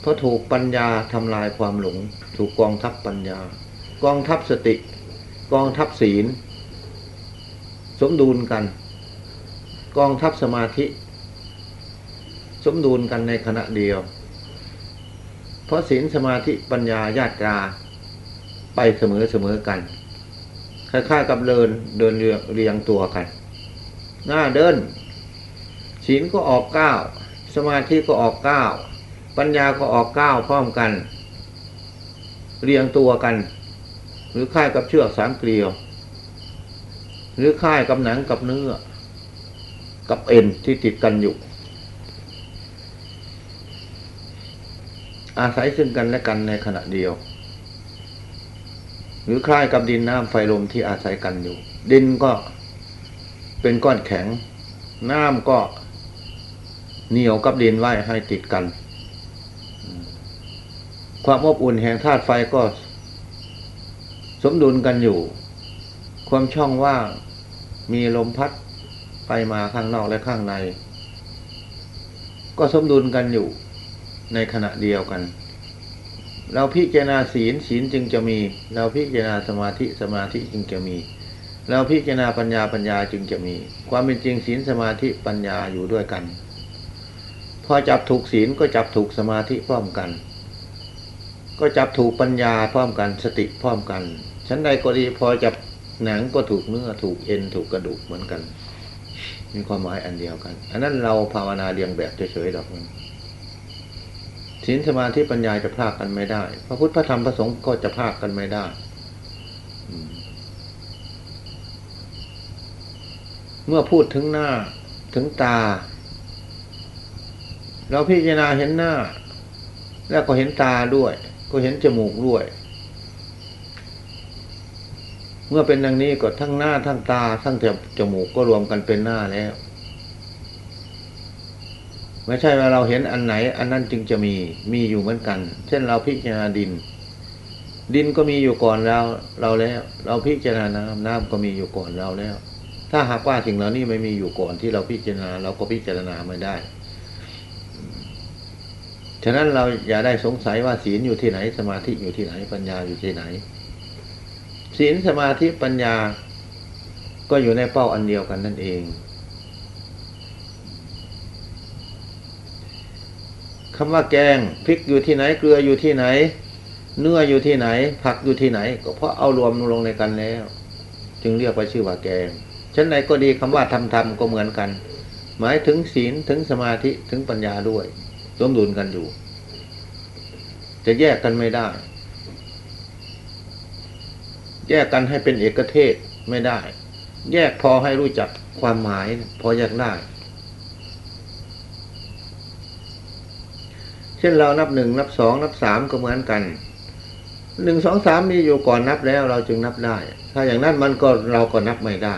เพราะถูกปัญญาทำลายความหลง ถูกกองทัพปัญญา กองทัพสติ กองทัพศีล สมดุลกัน กองทัพสมาธิ สมดุลกันในขณะเดียว เพราะศีลสมาธิปัญญาญาตราไปเสมอเสมอกัน คล้ายๆกับเดินเดินเรียงตัวกัน หน้าเดินศีลก็ออกเก้าสมาธิก็ออกเก้าปัญญาก็ออกเก้าพร้อมกัน เรียงตัวกัน หรือค่ายกับเชือกสามเกลียว หรือค่ายกับหนังกับเนื้อ กับเอ็นที่ติดกันอยู่ อาศัยซึ่งกันและกันในขณะเดียว รือคล้ายกับดินน้ำไฟลมที่อาศัยกันอยู่ ดินก็เป็นก้อนแข็ง น้ำก็เหนียวกับดินไว้ให้ติดกัน ความอบอุ่นแห่งธาตุไฟก็ สมดุลกันอยู่ ความช่องว่างมีลมพัดไปมาข้างนอกและข้างใน ก็สมดุลกันอยู่ในขณะเดียวกัน เราพิจารณาศีลศีลจึงจะมี เราพิจารณาสมาธิสมาธิจึงจะมี เราพิจารณาปัญญาปัญญาจึงจะมี ความเป็นจริงศีลสมาธิปัญญาอยู่ด้วยกัน พอจับถูกศีลก็จับถูกสมาธิพร้อมกัน ก็จับถูกปัญญาพร้อมกันสติพร้อมกันชั้นใดก็ดีพอจับหนังก็ถูกเนื้อถูกเอ็นถูกกระดูกเหมือนกัน มีความหมายอันเดียวกัน อันนั้นเราภาวนาเรียงแบบเฉยๆดอกมัน ศีลสมาธิปัญญาจะพลากกันไม่ได้ พระพุทธพระธรรมพระสงฆ์ก็จะพลากกันไม่ได้ เมื่อพูดถึงหน้าถึงตา เราพิจารณาเห็นหน้า แล้วก็เห็นตาด้วย ก็เห็นจมูกด้วย เมื่อเป็นดังนี้ก็ทั้งหน้าทั้งตา ทั้งจมูกก็รวมกันเป็นหน้าแล้ว ไม่ใช่ว่าเราเห็นอันไหน อันนั้นจึงจะมีมีอยู่เหมือนกัน เช่นเราพิจารณาดิน ดินก็มีอยู่ก่อนเราเราแล้ว เราพิจารณาน้ำน้ำก็มีอยู่ก่อนเราแล้ว ถ้าหากว่าสิ่งเหล่านี้ไม่มีอยู่ก่อนที่เราพิจารณาเราก็พิจารณาไม่ได้ฉะนั้นเราอย่าได้สงสัยว่าศีลอยู่ที่ไหน สมาธิอยู่ที่ไหน ปัญญาอยู่ที่ไหน ศีลสมาธิปัญญาก็อยู่ในเป้าอันเดียวกันนั่นเอง คำว่าแกงพริกอยู่ที่ไหนเกลืออยู่ที่ไหน เนื้ออยู่ที่ไหน ผักอยู่ที่ไหน ก็เพราะเอารวมลงในกันแล้ว จึงเรียกว่าชื่อว่าแกงฉันไหนก็ดีคำว่าทำทำก็เหมือนกัน หมายถึงศีลถึงสมาธิถึงปัญญาด้วยสมดุลกันอยู่ จะแยกกันไม่ได้ แยกกันให้เป็นเอกเทศไม่ได้ แยกพอให้รู้จักความหมาย พอแยกได้ เช่นเรานับหนึ่งนับสองนับสามก็เหมือนกันหนึ่งสองสามมีอยู่ก่อนนับแล้วเราจึงนับได้ ถ้าอย่างนั้นมันก็เราก็นับไม่ได้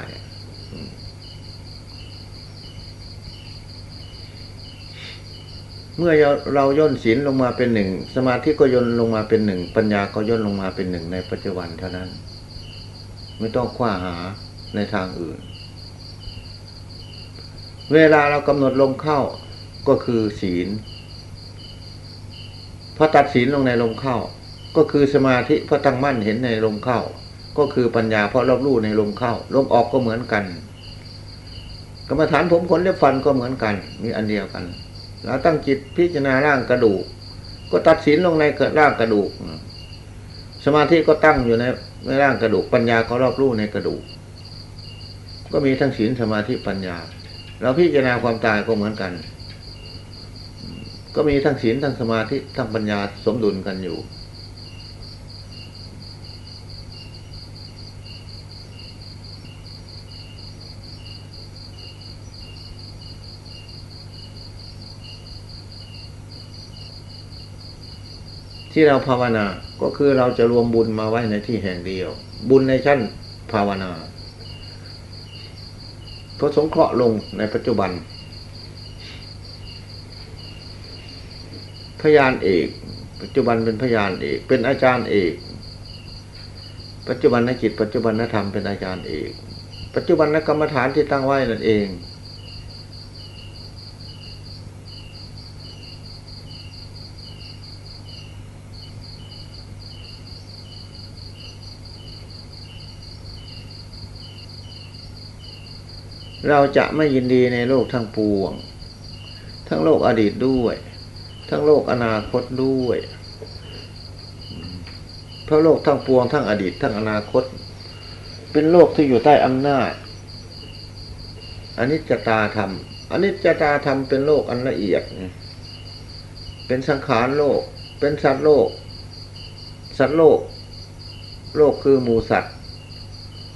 เมื่อเราย่นศีลลงมาเป็นหนึ่งสมาธิก็ย่นลงมาเป็นหนึ่งปัญญาก็ย่นลงมาเป็นหนึ่งในปัจจุบันเท่านั้น ไม่ต้องคว้าหาในทางอื่น เวลาเรากำหนดลงเข้าก็คือศีล อตัดสินลงในลมเข้า ก็คือสมาธิเพราะตั้งมั่นเห็นในลมเข้า ก็คือปัญญาเพราะรอบรู้ในลมเข้าลมออกก็เหมือนกันกรรมฐานผมขนเล็บฟันก็เหมือนกัน มีอันเดียวกันเราตั้งจิตพิจารณาร่างกระดูก ก็ตัดสินลงในร่างกระดูก สมาธิก็ตั้งอยู่ในในร่างกระดูก ปัญญาก็รอบรู้ในกระดูก ก็มีทั้งศีลสมาธิปัญญา เราพิจารณาความตายก็เหมือนกัน ก็มีทั้งศีลทั้งสมาธิทั้งปัญญาสมดุลกันอยู่ ที่เราภาวนาก็คือเราจะรวมบุญมาไว้ในที่แห่งเดียว บุญในชั้นภาวนาก็สงเคราะห์ลงในปัจจุบัน พยานเอก ปัจจุบันเป็นพยานเอก เป็นอาจารย์เอก ปัจจุบันนจิต ปัจจุบันนธรรมเป็นอาจารย์เอก ปัจจุบันนกรรมฐานที่ตั้งไว้นั่นเอง เราจะไม่ยินดีในโลกทั้งปวง ทั้งโลกอดีตด้วย ทั้งโลกอนาคตด้วยเพราะโลกทั้งปวงทั้งอดีต ทั้งอนาคต เป็นโลกที่อยู่ใต้อำนาจอนนี้จตาธรรมอนนี้จตาธรรมเป็นโลกอันละเอียด เป็นสังขารโลก เป็นสัตว์โลก สัตว์โลก โลกคือหมูสัตว์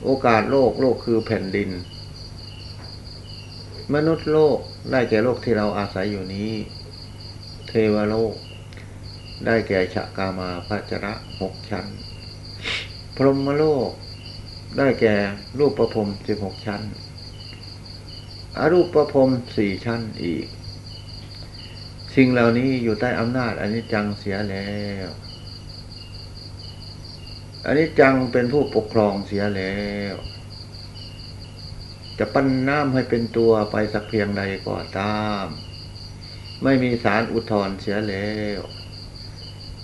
โอกาสโลก โลกคือแผ่นดิน มนุษย์โลกได้แก่โลกที่เราอาศัยอยู่นี้ เทวโลก ได้แก่ชะกามาพัจระหกชั้น พรหมโลก ได้แก่รูปประพรมสิบหกชั้น อรูปประพรมสี่ชั้นอีก สิ่งเหล่านี้อยู่ใต้อำนาจอนิจจังเสียแล้วอนิจจังเป็นผู้ปกครองเสียแล้ว จะปั้นน้ำให้เป็นตัวไปสักเพียงใดก็ตาม ไม่มีสารอุทธรเสียแล้ว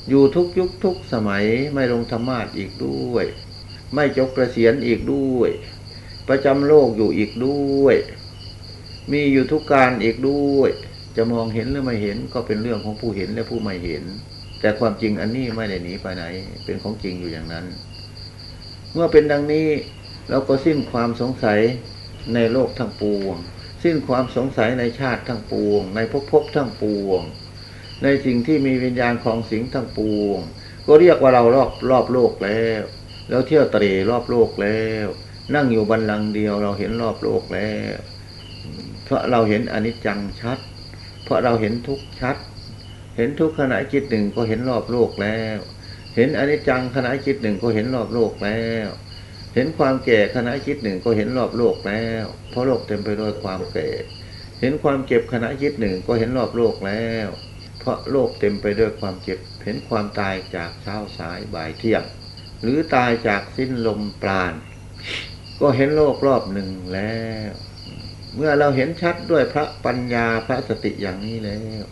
อยู่ทุกยุคทุกสมัยไม่ลงธรรมาทอีกด้วย ไม่จบกระเสียนอีกด้วย ประจำโลกอยู่อีกด้วย มีอยู่ทุกการอีกด้วย จะมองเห็นหรือไม่เห็นก็เป็นเรื่องของผู้เห็นและผู้ไม่เห็น แต่ความจริงอันนี้ไม่ได้หนีไปไหน เป็นของจริงอยู่อย่างนั้น เมื่อเป็นดังนี้เราก็สิ้นความสงสัยในโลกทั้งปวง สิ้นความสงสัยในชาติทั้งปวง ในภพภพทั้งปวง ในสิ่งที่มีวิญญาณของสิงทั้งปวง ก็เรียกว่าเรารอบรอบโลกแล้ว แล้วเที่ยวตรีรอบโลกแล้ว นั่งอยู่บันลังเดียวเราเห็นรอบโลกแล้ว เพราะเราเห็นอนิจจังชัด เพราะเราเห็นทุกชัด เห็นทุกขณะจิตหนึ่งก็เห็นรอบโลกแล้ว เห็นอนิจจังขณะจิตหนึ่งก็เห็นรอบโลกแล้ว เห็นความแก่ขณะจิตหนึ่งก็เห็นรอบโลกแล้ว เพราะโลกเต็มไปด้วยความแก่เห็นความเจ็บขณะจิตหนึ่งก็เห็นรอบโลกแล้ว เพราะโลกเต็มไปด้วยความเจ็บ เห็นความตายจากเช้าสายบ่ายเที่ยง หรือตายจากสิ้นลมปราณ ก็เห็นโลกรอบหนึ่งแล้ว เมื่อเราเห็นชัดด้วยพระปัญญาพระสติอย่างนี้แล้ว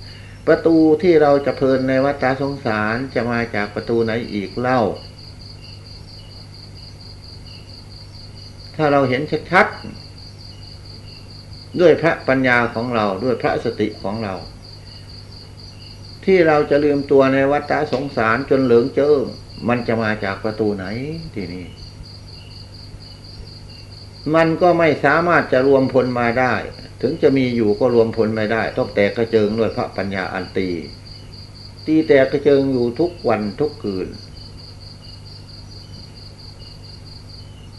ประตูที่เราจะเพลินในวัฏสงสารจะมาจากประตูไหนอีกเล่า ถ้าเราเห็นชัดๆด้วยพระปัญญาของเราด้วยพระสติของเรา ที่เราจะลืมตัวในวัฏสงสารจนเหลืองเจิ้งมันจะมาจากประตูไหนทีนี้มันก็ไม่สามารถจะรวมพลมาได้ ถึงจะมีอยู่ก็รวมพลไม่ได้ต้องแตกกระเจิงด้วยพระปัญญาอันตี ตีแตกกระเจิงอยู่ทุกวันทุกคืน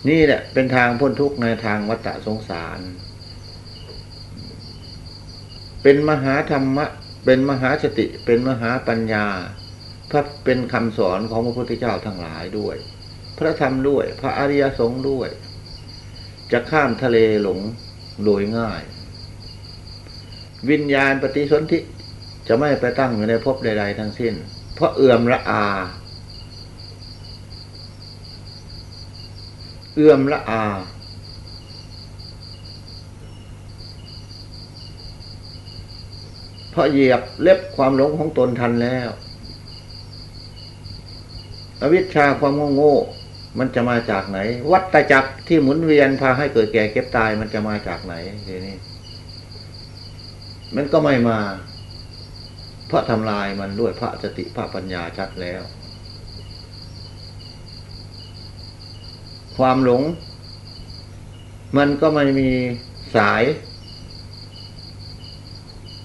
นี่แหละ เป็นทางพ้นทุกข์ในทางวัฏสงสาร เป็นมหาธรรมะ เป็นมหาสติ เป็นมหาปัญญา พระเป็นคำสอนของพระพุทธเจ้าทั้งหลายด้วย พระธรรมด้วย พระอริยสงฆ์ด้วย จะข้ามทะเลหลงโดยง่าย วิญญาณปฏิสนธิจะไม่ไปตั้งอยู่ในภพใด ๆ ทั้งสิ้น เพราะเอื่อมละอา เอื้อมละอา เพราะเหยียบเล็บความหลงของตนทันแล้ว อวิชชาความโง่โง่มันจะมาจากไหน วัตจักรที่หมุนเวียนพาให้เกิดแก่เก็บตายมันจะมาจากไหนทีนี้มันก็ไม่มาเพราะทำลายมันด้วยพระสติพระปัญญาชัดแล้ว ความหลง มันก็ไม่มีสาย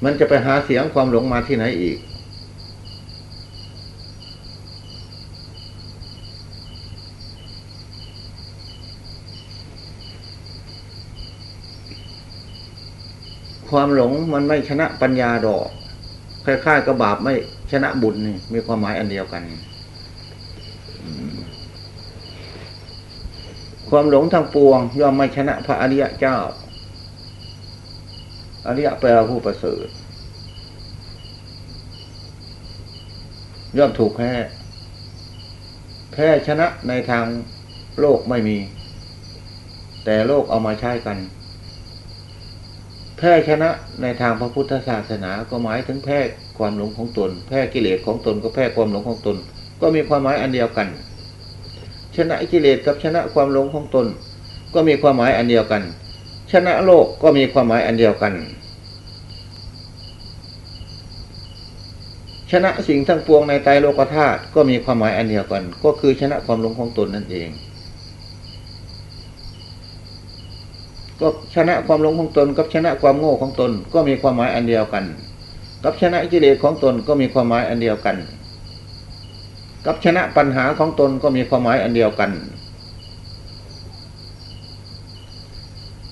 มันจะไปหาเสียงความหลงมาที่ไหนอีก ความหลงมันไม่ชนะปัญญาดอกคล้ายๆกับบาปไม่ชนะบุญนี่มีความหมายอันเดียวกัน ความหลงทั้งปวง ย่อมไม่ชนะพระอริยะเจ้า อริยะแปลผู้ประเสริฐย่อมถูกแพ้แพ้ชนะในทางโลกไม่มี แต่โลกเอามาใช้กัน แพ้ชนะในทางพระพุทธศาสนาก็หมายถึงแพ้ความหลงของตน แพ้กิเลสของตนก็แพ้ความหลงของตน ก็มีความหมายอันเดียวกัน ชนะกิเลสกับชนะความหลงของตน ก็มีความหมายอันเดียวกัน ชนะโลกก็มีความหมายอันเดียวกัน ชนะสิ่งทั้งปวงในไตรโลกธาตุก็มีความหมายอันเดียวกัน ก็คือชนะความหลงของตนนั่นเอง ก็ชนะความหลงของตน กับชนะความโง่ของตนก็มีความหมายอันเดียวกัน กับชนะกิเลสของตนก็มีความหมายอันเดียวกัน กับชนะปัญหาของตนก็มีความหมายอันเดียวกัน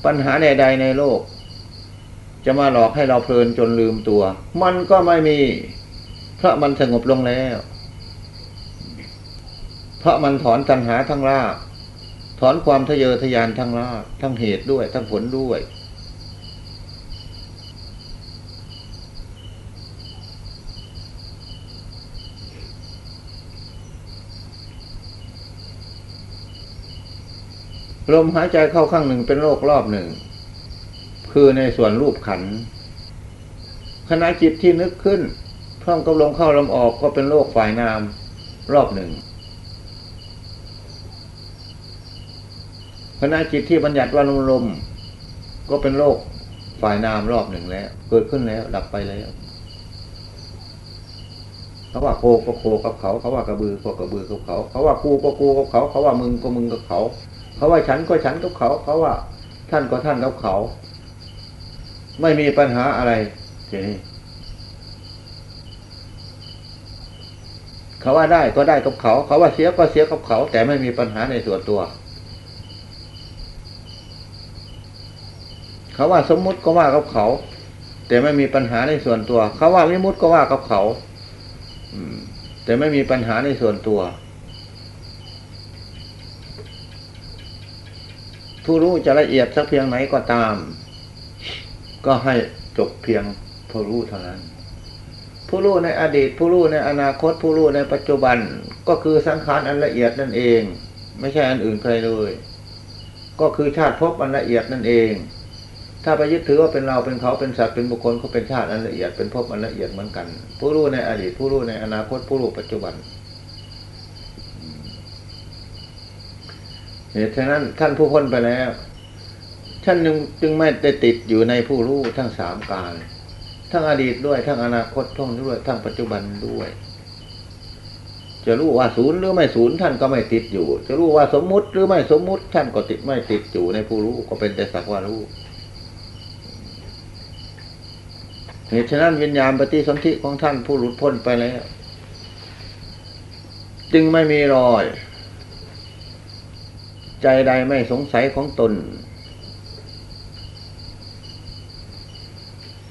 ปัญหาใดๆในโลก จะมาหลอกให้เราเพลินจนลืมตัว มันก็ไม่มี เพราะมันสงบลงแล้ว เพราะมันถอนตัณหาทั้งรากถอนความทะเยอทะยานทั้งรากทั้งเหตุด้วย ทั้งผลด้วย ลมหายใจเข้าข้างหนึ่งเป็นโรครอบหนึ่ง คือในส่วนรูปขันขณะจิตที่นึกขึ้น พร้อมกับลมเข้าลมออกก็เป็นโรคฝ่ายนามรอบหนึ่งขณะจิตที่บัญญัติว่าลมลมก็เป็นโรคฝ่ายนามรอบหนึ่งแล้ว เกิดขึ้นแล้วดับไปแล้วเขาว่าโคก็โคกับเขา เขาว่ากระบือก็กระบือกับเขา เขาว่ากูก็กูกับเขา เขาว่ามึงก็มึงกับเขา เขาว่าฉันก็ฉันกับเขา เขาว่าท่านก็ท่านกับเขา ไม่มีปัญหาอะไรทีนี้เขาว่าได้ก็ได้กับเขา เขาว่าเสียก็เสียกับเขา แต่ไม่มีปัญหาในส่วนตัว เขาว่าสมมุติก็ว่ากับเขา แต่ไม่มีปัญหาในส่วนตัว เขาว่าวิมุตก็ว่ากับเขาแต่ไม่มีปัญหาในส่วนตัว ผู้รู้จะละเอียดสักเพียงไหนก็ตาม ก็ให้จบเพียงผู้รู้เท่านั้น ผู้รู้ในอดีต ผู้รู้ในอนาคต ผู้รู้ในปัจจุบันก็คือสังขารอันละเอียดนั่นเอง ไม่ใช่อันอื่นใครเลย ก็คือชาติภพอันละเอียดนั่นเอง ถ้าไปยึดถือว่าเป็นเราเป็นเขาเป็นสัตว์เป็นบุคคลก็เป็นชาติอันละเอียดเป็นภพอันละเอียดเหมือนกัน ผู้รู้ในอดีต ผู้รู้ในอนาคต ผู้รู้ปัจจุบัน เหตุฉะนั้นท่านผู้พ้นไปแล้ว ท่านจึงไม่ได้ติดอยู่ในผู้รู้ทั้งสามการ ทั้งอดีตด้วย ทั้งอนาคตท่องด้วย ทั้งปัจจุบันด้วย จะรู้ว่าศูนย์หรือไม่ศูนย์ท่านก็ไม่ติดอยู่ จะรู้ว่าสมมุติหรือไม่สมมุติ ท่านก็ติดไม่ติดอยู่ในผู้รู้ก็เป็นแต่สักว่ารู้เหตุฉะนั้นวิญญาณปฏิสนธิของท่านผู้หลุดพ้นไปแล้ว จึงไม่มีรอย ใจใดไม่สงสัยของตน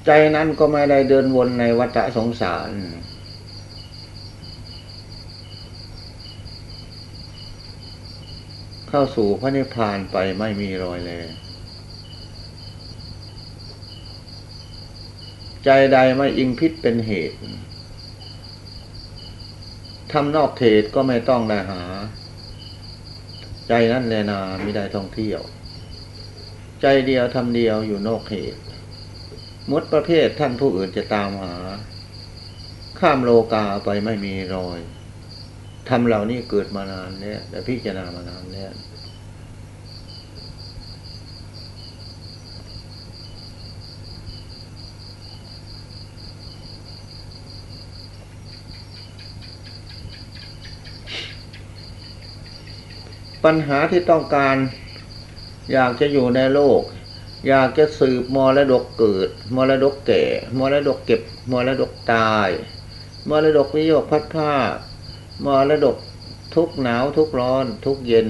ใจนั้นก็ไม่ได้เดินวนในวัฏสงสาร เข้าสู่พระนิพพานไปไม่มีรอยเลย ใจใดไม่อิงพิษเป็นเหตุทำนอกเขตก็ไม่ต้องได้หา ใจนั้นแลนามิได้ท่องเที่ยว ใจเดียวทำเดียวอยู่นอกเหตุ มดประเภทท่านผู้อื่นจะตามหา ข้ามโลกาไปไม่มีรอยทำเหล่านี้เกิดมานานแล้วแต่พิจารณามานานแล้ว ปัญหาที่ต้องการอยากจะอยู่ในโลก อยากจะสืบมรดกเกิดมรดกแก่มรดกเก็บมรดกตายมรดกวิโยคพัดผ้ามรดกทุกหนาวทุกร้อน ทุกเย็น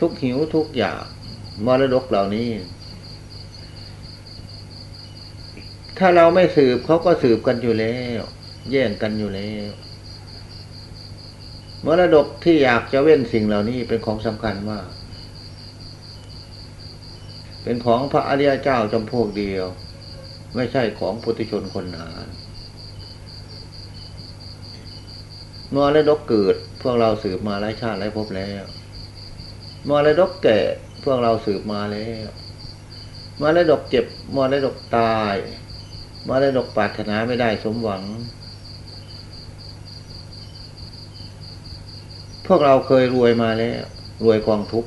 ทุกหิวทุกอยากมรดกเหล่านี้ ถ้าเราไม่สืบเขาก็สืบกันอยู่แล้ว แย่งกันอยู่แล้ว มรดกที่อยากจะเว้นสิ่งเหล่านี้เป็นของสำคัญมาก เป็นของพระอริยเจ้าจำพวกเดียว ไม่ใช่ของปุถุชนคนหนามรดกเกิด พวกเราสืบมาหลายชาติหลายภพแล้วมรดกแก่ พวกเราสืบมาแล้วมรดกเจ็บมรดกตายมรดกปรารถนาไม่ได้สมหวัง พวกเราเคยรวยมาแล้ว รวยกองทุก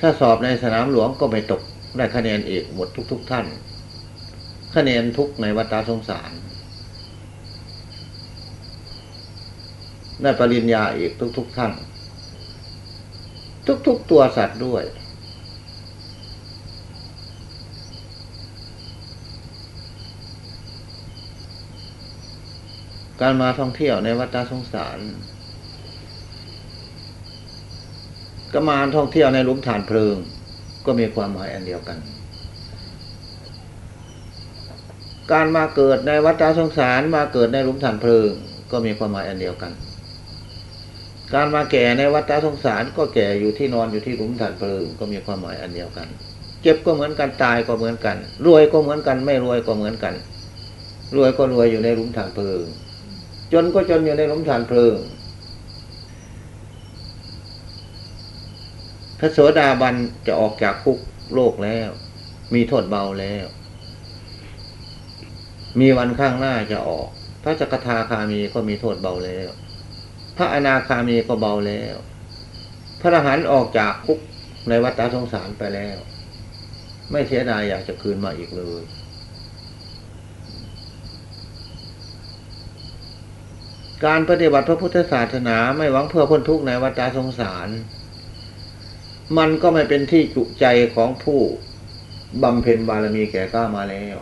ถ้าสอบในสนามหลวงก็ไม่ตกได้คะแนนเอกหมดทุก ๆทท่าน คะแนนทุกในวัตาสงสาร ได้ปริญญาเอกทุก ๆทท่าน ทุก ๆ ตัวสัตว์ด้วยการมาท่องเที่ยวในวัฏสงสาร ก็มาท่องเที่ยวในหลุมฐานเพลิง ก็มีความหมายอันเดียวกัน การมาเกิดในวัฏสงสารมาเกิดในหลุมฐานเพลิง ก็มีความหมายอันเดียวกัน การมาแก่ในวัฏสงสารก็แก่อยู่ที่นอนอยู่ที่หลุมฐานเพลิง ก็มีความหมายอันเดียวกัน เจ็บก็เหมือนกันตายก็เหมือนกัน รวยก็เหมือนกัน ไม่รวยก็เหมือนกัน รวยก็รวยอยู่ในหลุมฐานเพลิง จนก็จนอยู่ในหลุมฐานเพลิง พระโสดาบันจะออกจากคุกโลกแล้ว มีโทษเบาแล้ว มีวันข้างหน้าจะออก พระจักทาคามีก็มีโทษเบาแล้ว พระอนาคามีก็เบาแล้ว พระอรหันต์ออกจากคุกในวัฏสงสารไปแล้ว ไม่เสียดายอยากจะคืนมาอีกเลยการปฏิบัติพระพุทธศาสนาไม่หวังเพื่อพ้นทุกข์ในวัฏสงสาร มันก็ไม่เป็นที่จุใจของผู้บำเพ็ญบารมีแก่กล้ามาแล้ว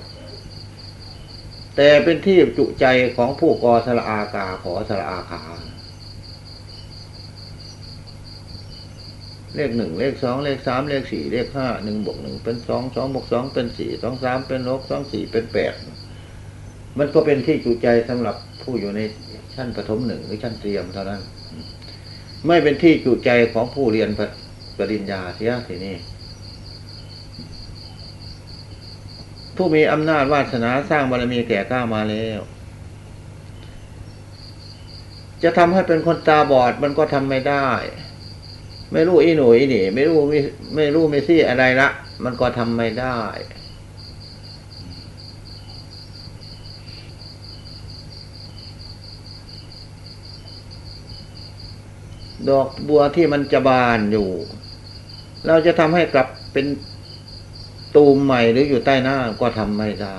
แต่เป็นที่จุใจของผู้กอสละอากาขอสละอาขา เลขหนึ่งเลขสองเลขสามเลขสี่เลขห้าหนึ่งบวกหนึ่งเป็นสองสองบวกสองเป็นสี่สองสามเป็นหกสองสี่เป็นแปดมันก็เป็นที่จุใจสำหรับผู้อยู่ในชั้นปฐมหนึ่งหรือชั้นเตรียมเท่านั้น ไม่เป็นที่จุใจของผู้เรียน ปริญญาเสียทีนี้ผู้มีอำนาจวาสนาสร้างบารมีแก่กล้ามาแล้ว จะทำให้เป็นคนตาบอดมันก็ทำไม่ได้ ไม่รู้อีหนุ่ยนี่ ไม่รู้ไม่ไม่รู้ไม่ซี่อะไรละมันก็ทำไม่ได้ ดอกบัวที่มันจะบานอยู่ เราจะทำให้กลับเป็นตูมใหม่หรืออยู่ใต้หน้าก็ทำไม่ได้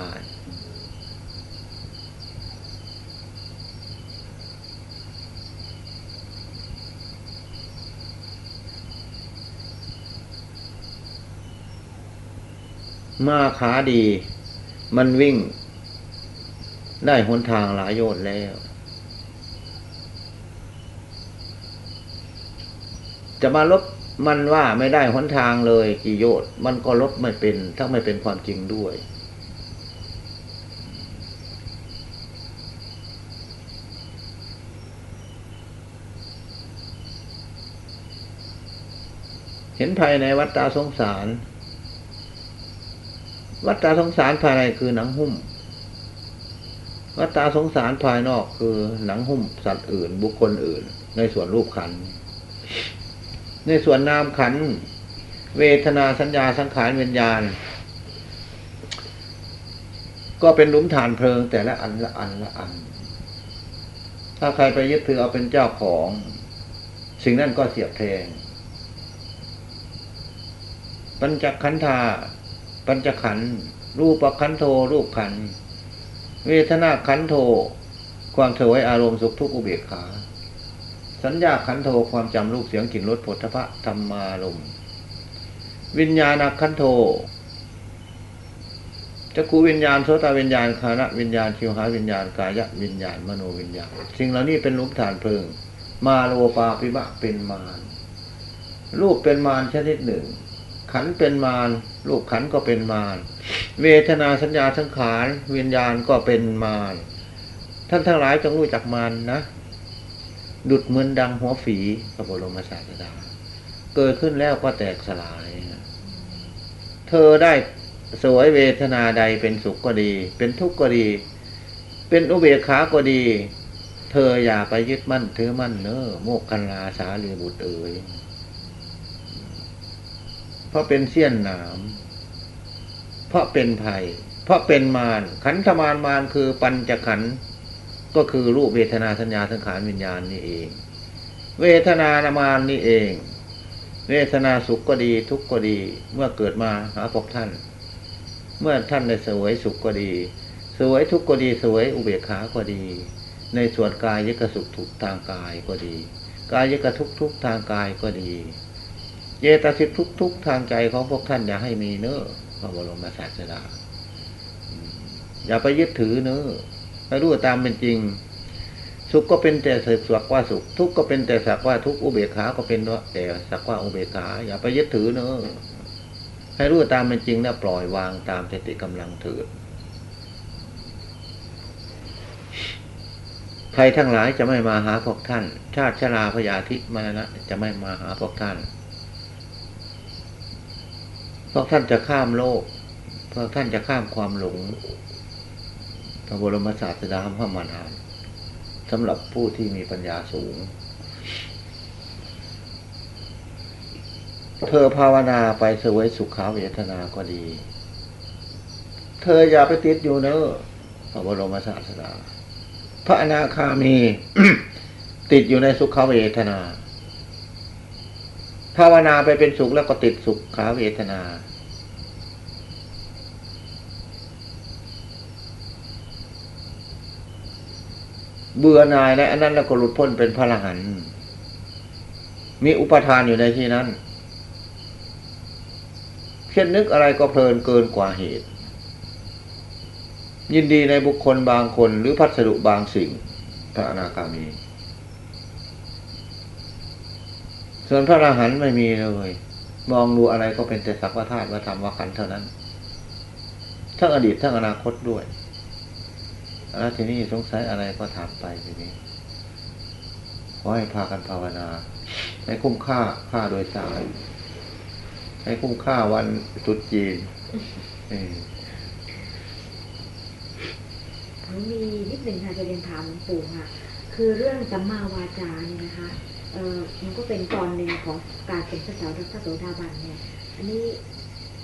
มาขาดี มันวิ่ง ได้หนทางหลายโยชน์แล้วจะมาลบ มันว่าไม่ได้หนทางเลยกี่โยชน์มันก็ลบไม่เป็น ถ้าไม่เป็นความจริงด้วย เห็นภายในวัฏฏาสงสาร วัฏฏาสงสารภายในคือหนังหุ้ม วัฏฏาสงสารภายนอกคือหนังหุ้มสัตว์อื่น บุคคลอื่น ในส่วนรูปขันธ์ ในส่วนนามขัน เวทนาสัญญาสังขารวิญญาณ ก็เป็นหลุมฐานเพลิง แต่ละอันละอันละอัน ถ้าใครไปยึดถือเอาเป็นเจ้าของ สิ่งนั้นก็เสียบแทงปัญจขันธาปัญจขัน รูปขันโทรูปขัน เวทนาขันโท ความเถวยอารมณ์สุขทุกข์อุเบกขา สัญญาขันโทความจำรูปเสียงกลิ่นรสผลทพะธรรมารมวิญญาณขันโทจักูวิญญาณโสตวิญญาณคานะวิญญาณชิวหาวิญญาณกายะวิญญาณมโนวิญญาณ สิ่งเหล่านี้เป็นรูปฐานเพลิง มาโลปาปิบะเป็นมารรูปเป็นมารชนิดหนึ่ง ขันเป็นมารรูปขันก็เป็นมารเวทนาสัญญาสังขารวิญญาณก็เป็นมารท่านทั้งหลายจงรู้จักมารนนะ ดุดเหมือนดังหัวฝีพระบรมศาสดา เกิดขึ้นแล้วก็แตกสลาย เธอได้สวยเวทนาใดเป็นสุขก็ดี เป็นทุกข์ก็ดี เป็นอุเบกขาก็ดี เธออย่าไปยึดมั่นถือมั่นเนอโมกขันลาสาลีบุตรเอ๋ยเพราะเป็นเสี้ยนหนาม เพราะเป็นภัย เพราะเป็นมารขันธมารมารคือปัญจขันธ์ ก็คือรูปเวทนาสัญญาสังขารวิญญาณนี่เอง เวทนานามานนี่เอง เวทนาสุขก็ดีทุกข์ก็ดี เมื่อเกิดมาหาพวกท่าน เมื่อท่านได้สวยสุขก็ดีสวยทุกข์ก็ดีสวยอุเบกขาก็ดี ในส่วนกายยกสุขทุกทางกายก็ดี กายยกทุกทุกทางกายก็ดีเยตสิกทุกทุกทางใจของพวกท่านอย่าให้มีเน้อพระบรมศาสดาอย่าไปยึดถือเน้อ แล้รู้ตามเป็นจริง สุขก็เป็นแต่สักว่าสุข ทุกข์ก็เป็นแต่สักว่าทุกข์อุเบกขา ก็เป็นแต่สักว่าอุเบกขาอย่าไปยึดถือเนอะให้รู้ตามเป็นจริงนะปล่อยวางตามสติกำลังถือภัยทั้งหลายจะไม่มาหาพวกท่าน ชาติชราพยาธิมรณะจะไม่มาหาพวกท่าน พวกท่านจะข้ามโลก พวกท่านจะข้ามความหลง พระบรมศาสดาพระมานานสำหรับผู้ที่มีปัญญาสูง เธอภาวนาไปเสวยสุขาเวทนาก็ดี เธออย่าไปติดอยู่เนอะพระบรมศาสดาพระอนาคามีติดอยู่ในสุขเวทนา ภาวนาไปเป็นสุขแล้วก็ติดสุขขาเวทนา เบื่อหน่ายในอันนั้นแล้วก็หลุดพ้นเป็นพระอรหันต์มีอุปทานอยู่ในที่นั้นเช่นนึกอะไรก็เพลินเกินกว่าเหตุ ยินดีในบุคคลบางคนหรือพัสดุบางสิ่งพระอนาคามี ส่วนพระอรหันต์ไม่มีเลย มองดูอะไรก็เป็นแต่สักว่าธาตุว่าธรรมว่าขันเท่านั้น ทั้งอดีตทั้งอนาคตด้วย แล้วทีนี้สงสัยอะไรก็ถามไปทีนี้ ขอให้พากันภาวนา ให้คุ้มค่าค่าโดยสาร ให้คุ้มค่าวันตรุษจีนเออหนูมีนิดหนึ่งค่ะจะเรียนถามหลวงปู่ค่ะ คือเรื่องสัมมาวาจาเนี่ยนะคะเออมันก็เป็นตอนหนึ่งของการเป็นพระสาวพระโสดาบันเนี่ย อันนี้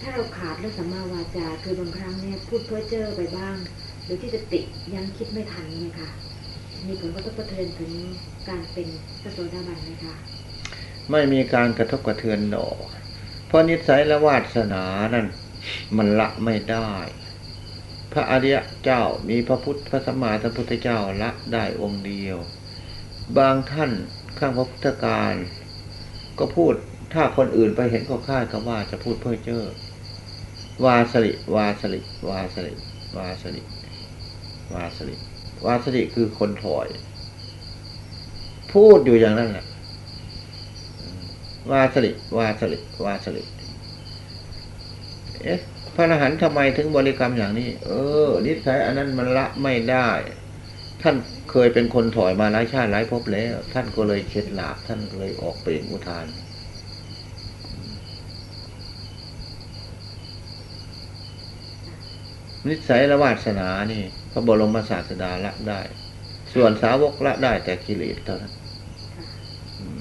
ถ้าเราขาดเรื่องสัมมาวาจาคือบางครั้งเนี่ยพูดเพ้อเจ้อไปบ้าง หรือที่จะติยังคิดไม่ทันเนี่ยค่ะมีผลกระทบกระเทือนถึงการเป็นพระโสดาบันไหมคะไม่มีการกระทบกระเทือนดอกเพราะนิสัยและวาสนานั้นมันละไม่ได้ พระอริยเจ้ามีพระพุทธพระสัมมาสัมพุทธเจ้าละได้องค์เดียว บางท่านข้างพระพุทธการ ก็พูดถ้าคนอื่นไปเห็นก็คายกับว่าจะพูดเพ้อเจ้อวาสลิวาสลิวาสลิวาสลิ วาสลิวาสลิคือคนถอย พูดอยู่อย่างนั้นแหละวาสลิวาสลิวาสลิเอ๊ะพระอรหันต์ทำไมถึงบริกรรมอย่างนี้ เออนิสัยอันนั้นมันละไม่ได้ ท่านเคยเป็นคนถอยมาหลายชาติหลายภพแล้ว ท่านก็เลยเข็ดหลาบท่านเลยออกเปล่งอุทาน นิสัยละวาสนานี่ พระบรมศาสดาละได้ ส่วนสาวกละได้แต่กิเลสเท่านั้นอืม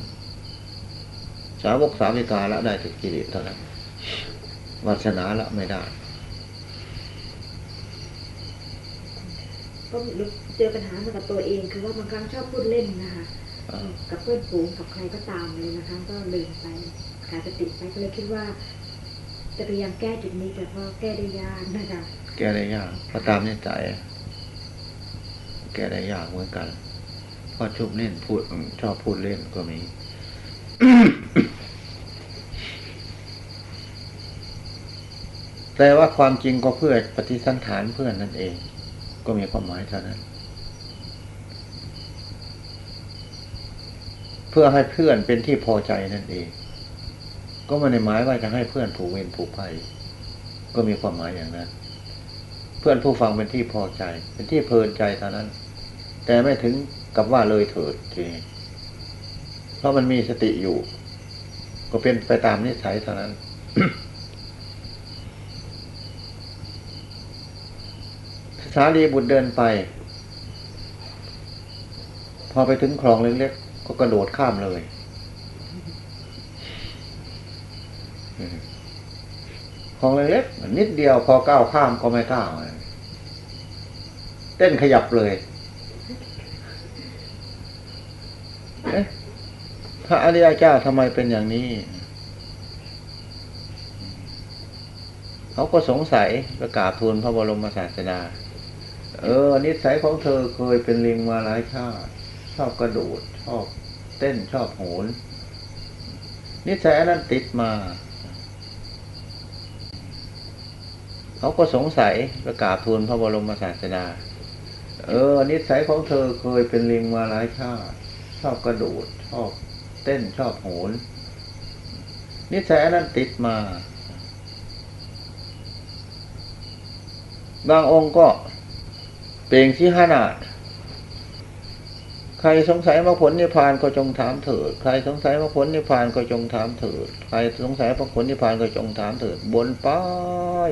สาวกสาวิกาละได้แต่กิเลสเท่านั้นวาสนาละไม่ได้ก็เจอปัญหามากับตัวเอง คือว่าบางครั้งชอบพูดเล่นนะคะอ่ากับเพื่อนฝูงกับใครก็ตามเลยนะคะก็ลืมไปขาดสติไปก็เลยคิดว่าจะพยายามแก้จุดนี้แต่พอแก้ได้ยากนะคะแก้ได้ยากเพราะตามนิสัย แก้ได้ยากเหมือนกันเพราะชอบเล่นพูดชอบพูดเล่นก็มีแต่ว่าความจริงก็เพื่อปฏิสันฐานเพื่อนนั่นเอง ก็มีความหมายเท่านั้น เพื่อให้เพื่อนเป็นที่พอใจนั่นเอง ก็ไม่ได้หมายว่าจะให้เพื่อนผูกเวรผูกภัยก็มีความหมายอย่างนั้น เพื่อนผู้ฟังเป็นที่พอใจ เป็นที่เพลินใจเท่านั้น แต่ไม่ถึงกับว่าเลยเถิดทีนี้เพราะมันมีสติอยู่ ก็เป็นไปตามนิสัยเท่านั้นสาลีบุตรเดินไป พอไปถึงคลองเล็กๆก็กระโดดข้ามเลยคลองเล็กๆนิดเดียวพอก้าวข้ามก็ไม่ก้าวเลยเต้นขยับเลย เอ๊ะพระอริยเจ้าทำไมเป็นอย่างนี้ เขาก็สงสัยประกาบทูลพระบรมศาสดา เออ นิสัยของเธอเคยเป็นลิงมาหลายชาติ ชอบกระโดด ชอบเต้นชอบโหน นิสัยนั้นติดมา เขาก็สงสัยประกาบทูลพระบรมศาสดา เออ นิสัยของเธอเคยเป็นลิงมาหลายชาติ ชอบกระโดดชอบเต้นชอบโหนนิสัยนั้นติดมา บางองค์ก็เปล่งชี้ขนาดใครสงสัยมาผลนิพพานก็จงถามเถิด ใครสงสัยมาผลนิพพานก็จงถามเถิด ใครสงสัยมาผลนิพพานก็จงถามเถิด บนป้าย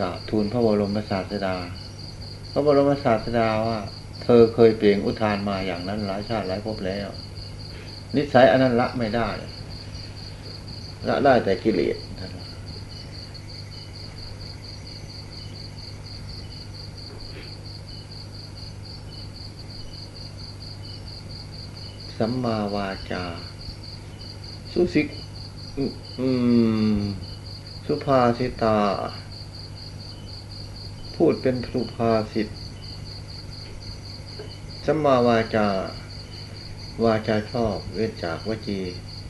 กราบทูลพระบรมศาสดา พระบรมศาสดาว่า เธอเคยเปลี่ยนอุทานมาอย่างนั้นหลายชาติหลายภพแล้ว นิสัยอันนั้นละไม่ได้ ละได้แต่กิเลสสัมมาวาจา สุสิกอืมสุภาสิตา พูดเป็นสุภาษิตสัมมาวาจา วาจาชอบ เว้นจากวจี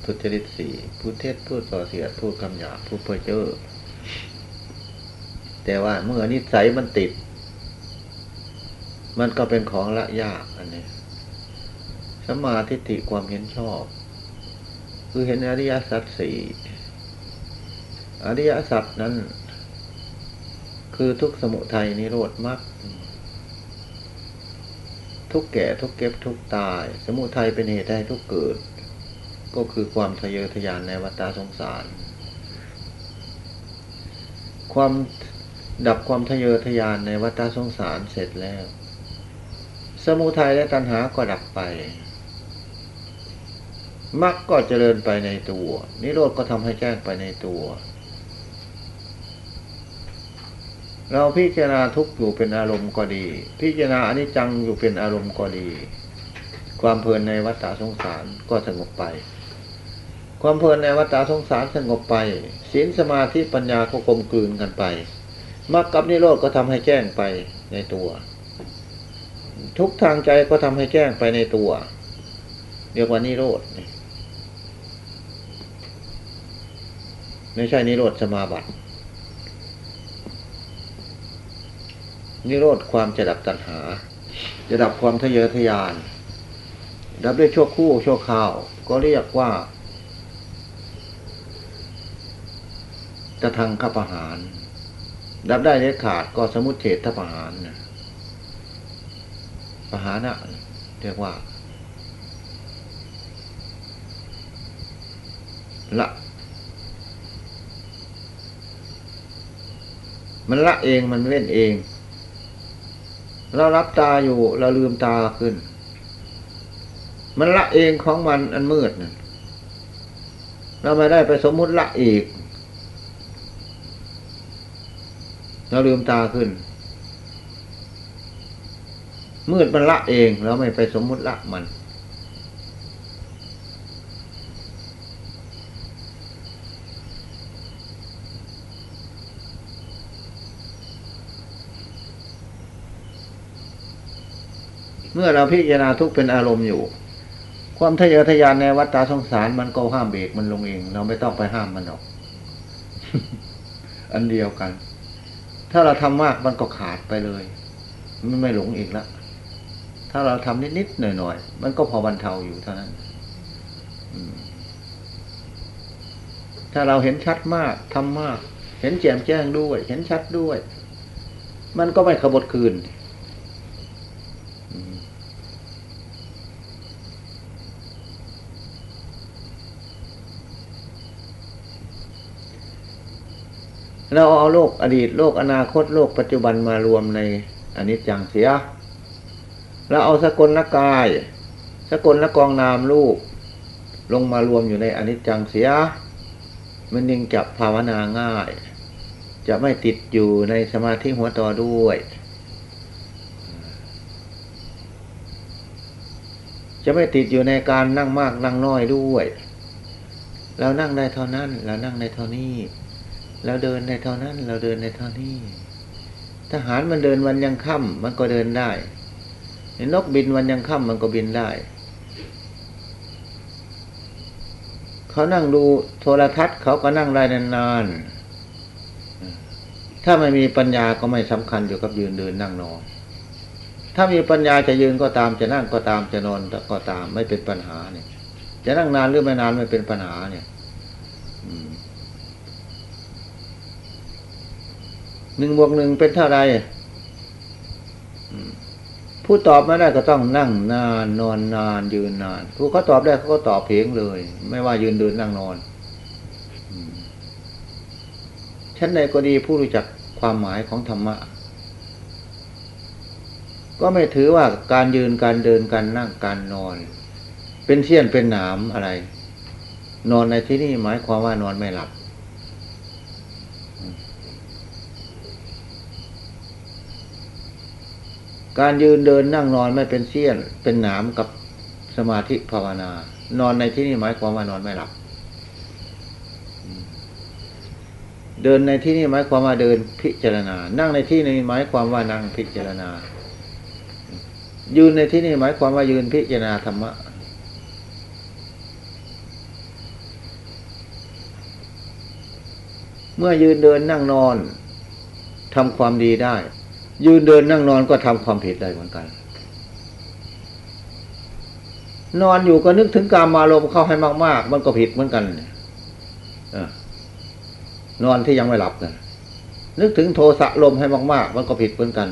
ทุจริตสี่พูดเท็จพูดส่อเสียดพูดคำหยาพูดเพ้อเจ้อแต่ว่าเมื่อนิสัยมันติด มันก็เป็นของละยากอันนี้สัมมาทิฏฐิความเห็นชอบ คือเห็นอริยสัจสี่อริยสัจนั้น คือทุกสมุทัยนิโรธมรรคทุกแก่ทุกเก็บทุกตาย สมุทัยเป็นเหตุให้ทุกเกิด ก็คือความทะเยอทะยานในวัฏสงสาร ความดับความทะเยอทะยานในวัฏสงสารเสร็จแล้ว สมุทัยและตัณหาก็ดับไปมรรคก็เจริญไปในตัว นิโรธก็ทำให้แจ้งไปในตัว เราพิจารณาทุกข์อยู่เป็นอารมณ์ก็ดี พิจารณาอนิจจังอยู่เป็นอารมณ์ก็ดี ความเพลินในวัฏสงสารก็สงบไป ความเพลินในวัฏสงสารสงบไปศีลสมาธิปัญญาก็กลมกลืนกันไปมรรคกับนิโรธก็ทำให้แจ้งไปในตัว ทุกทางใจก็ทำให้แจ้งไปในตัวเรียกว่านิโรธไม่ใช่นิโรธสมาบัติ นิโรธความจะดับตัณหา จะดับความทะเยอทะยาน ดับด้วยชั่วคู่ชั่วคราว ก็เรียกว่าจะทางข้าประหาร ดับได้เด็ดขาดก็สมุทเฉททประหารนะประหารนะเรียกว่าละมันละเองมันเล่นเอง เรารับตาอยู่เราลืมตาขึ้น มันละเองของมันอันมืดน่ะเราไม่ได้ไปสมมุติละอีก เราลืมตาขึ้น มืดมันละเองเราไม่ไปสมมุติละมัน เมื่อเราพิจารณาทุกเป็นอารมณ์อยู่ ความทะเยอทะยานในวัฏฏสงสารมันก็ห้ามเบรกมันลงเอง เราไม่ต้องไปห้ามมันหรอก อันเดียวกัน ถ้าเราทำมากมันก็ขาดไปเลย มันไม่หลงอีกละถ้าเราทำนิดๆหน่อยๆมันก็พอบรรเทาอยู่เท่านั้นถ้าเราเห็นชัดมากทำมาก เห็นแจ่มแจ้งด้วย เห็นชัดด้วย มันก็ไม่ขบดคืน เราเอาโลกอดีตโลกอนาคตโลกปัจจุบันมารวมในอนิจจังเสียเราเอาสกลละกาย สกลละกองนามรูปลงมารวมอยู่ในอนิจจังเสีย มันยิ่งจับภาวนาง่าย จะไม่ติดอยู่ในสมาธิหัวต่อด้วย จะไม่ติดอยู่ในการนั่งมากนั่งน้อยด้วย เรานั่งได้เท่านั้น เรานั่งได้เท่านี้ เราเดินในเท่านั้น เราเดินในเท่านี้ ทหารมันเดินวันยังค่ำมันก็เดินได้นกบินวันยังค่ำมันก็บินได้ เขานั่งดูโทรทัศน์ เขาก็นั่งได้นานๆ ถ้าไม่มีปัญญาก็ไม่สำคัญอยู่กับยืนเดินนั่งนอน ถ้ามีปัญญาจะยืนก็ตามจะนั่งก็ตามจะนอนก็ตามไม่เป็นปัญหาเนี่ย จะนั่งนานหรือไม่นานไม่เป็นปัญหาเนี่ย หนึ่งบวกหนึ่งเป็นเท่าไรผู้ตอบไม่ได้ก็ต้องนั่งนานนอนนานยืนนาน ผู้เขาตอบได้เขาก็ตอบเพียงเลย ไม่ว่ายืนเดินนั่งนอนชั้นใดก็ดีผู้รู้จักความหมายของธรรมะ ก็ไม่ถือว่าการยืนการเดินการนั่งการนอน เป็นเสี้ยนเป็นหนามอะไร นอนในที่นี่หมายความว่านอนไม่หลับ การยืนเดินนั่งนอนไม่เป็นเสี้ยน เป็นหนามกับสมาธิภาวนา นอนในที่นี่หมายความว่านอนไม่หลับ เดินในที่นี่หมายความว่าเดินพิจารณา นั่งในที่นี้หมายความว่านั่งพิจารณา ยืนในที่นี่หมายความว่ายืนพิจารณาธรรมะเมื่อยืนเดินนั่งนอนทำความดีได้ ยืนเดินนั่งนอนก็ทำความผิดได้เหมือนกัน นอนอยู่ก็นึกถึงการมาลมเข้าให้มาก ๆ มันก็ผิดเหมือนกันนอนที่ยังไม่หลับนะนึกถึงโทสะลมให้มาก ๆ มันก็ผิดเหมือนกัน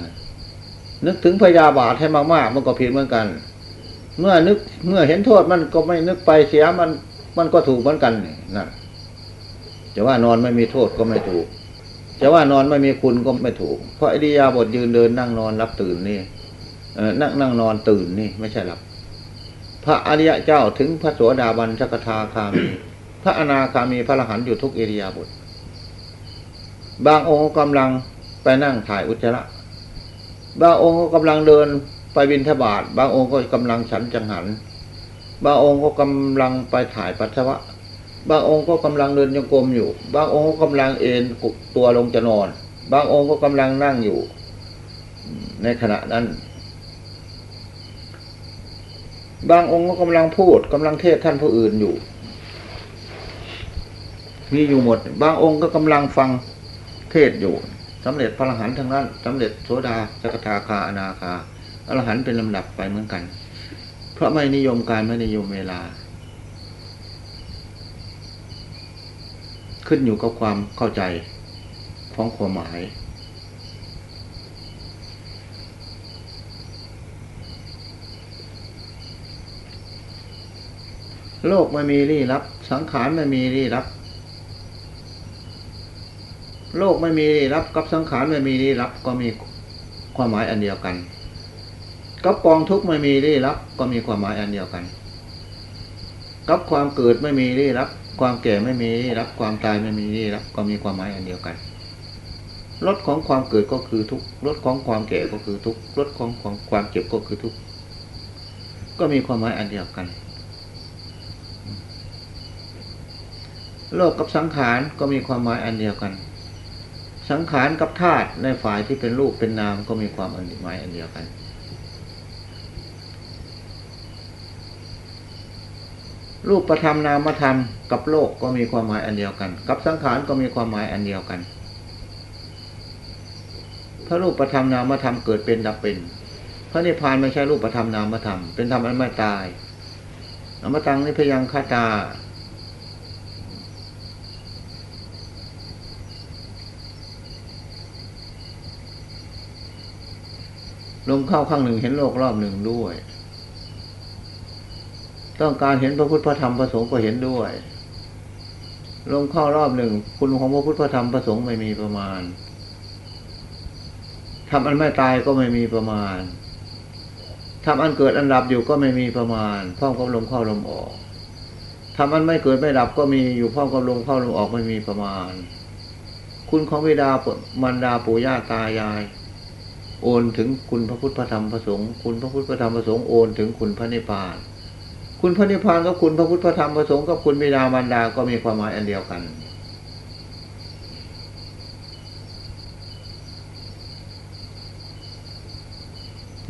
นึกถึงพยาบาทให้มาก ๆ มันก็ผิดเหมือนกัน เมื่อนึกเมื่อเห็นโทษมันก็ไม่นึกไปเสียมันมันก็ถูกเหมือนกันนั่นจะว่านอนไม่มีโทษก็ไม่ถูก จะว่านอนไม่มีคุณก็ไม่ถูก เพราะอริยาบทยืนเดินนั่งนอนรับตื่นนี่นั่งนั่งนอนตื่นนี่ไม่ใช่หลับ พระอริยะเจ้าถึงพระโสดาบันสกทาคามี พระอนาคามีพระอรหันต์อยู่ทุกอริยาบทบางองค์กำลังไปนั่งถ่ายอุจจาระบางองค์ก็กำลังเดินไปบินทบาทบางองค์ก็กำลังฉันจังหัน บางองค์ก็กำลังไปถ่ายปัสสาวะ บางองค์ก็กำลังเดินยังกรมอยู่ บางองค์ก็กำลังเอนตัวลงจะนอน บางองค์ก็กำลังนั่งอยู่ ในขณะนั้น บางองค์ก็กำลังพูดกำลังเทศท่านผู้อื่นอยู่ มีอยู่หมด บางองค์ก็กำลังฟังเทศอยู่สำเร็จพระอรหันต์ทั้งนั้นสำเร็จโสดาสกทาคาอนาคาอรหันต์เป็นลำดับไปเหมือนกัน เพราะไม่นิยมการไม่นิยมเวลา ขึ้นอยู่กับความเข้าใจของความหมาย โลกไม่มีรี่รับ สังขารไม่มีรี่รับ โลกไม่มีรี่รับ กับสังขารไม่มีรี่รับ ก็มีความหมายอันเดียวกันกับกองทุกข์ไม่มีรี่รับ ก็มีความหมายอันเดียวกันกับความเกิดไม่มีรี่รับ ความแก่ไม่มี รับความตายไม่มีรับก็มีความหมายอันเดียวกันรสของความเกิดก็คือทุกรสของความแก่ก็คือทุกรสของของความเจ็บก็คือทุกก็มีความหมายอันเดียวกัน โลกกับสังขารก็มีความหมายอันเดียวกัน สังขารกับธาตุในฝ่ายที่เป็นรูปเป็นนามก็มีความหมายอันเดียวกัน รูปประธรรมนามธรรมกับโลกก็มีความหมายอันเดียวกัน กับสังขารก็มีความหมายอันเดียวกันพระรูปประธรรมนามธรรมเกิดเป็นดับเป็น พระนิพพานไม่ใช่รูปประธรรมนามธรรมเป็นธรรมอันไม่ตายอมตังนิพยังคาตาลงเข้าข้างหนึ่งเห็นโลกรอบหนึ่งด้วย ต้องการเห็นพระพุทธพระธรรมพระสงฆ์ก็เห็นด้วย ลงเข้ารอบหนึ่งคุณของพระพุทธพระธรรมพระสงฆ์ไม่มีประมาณทำอันไม่ตายก็ไม่มีประมาณทำอันเกิดอันดับอยู่ก็ไม่มีประมาณพร้อมกับลมเข้าลมออกทำอันไม่เกิดไม่ดับก็มีอยู่พร้อมกับลมเข้าลมออกไม่มีประมาณ คุณของวิดามันดาปู่ย่าตายาย โอนถึงคุณพระพุทธพระธรรมพระสงฆ์คุณพระพุทธพระธรรมพระสงฆ์โอนถึงคุณพระนิพพาน คุณพระนิพพานกับคุณพระพุทธพระธรรมพระสงฆ์กับคุณบิดามารดาก็มีความหมายอันเดียวกัน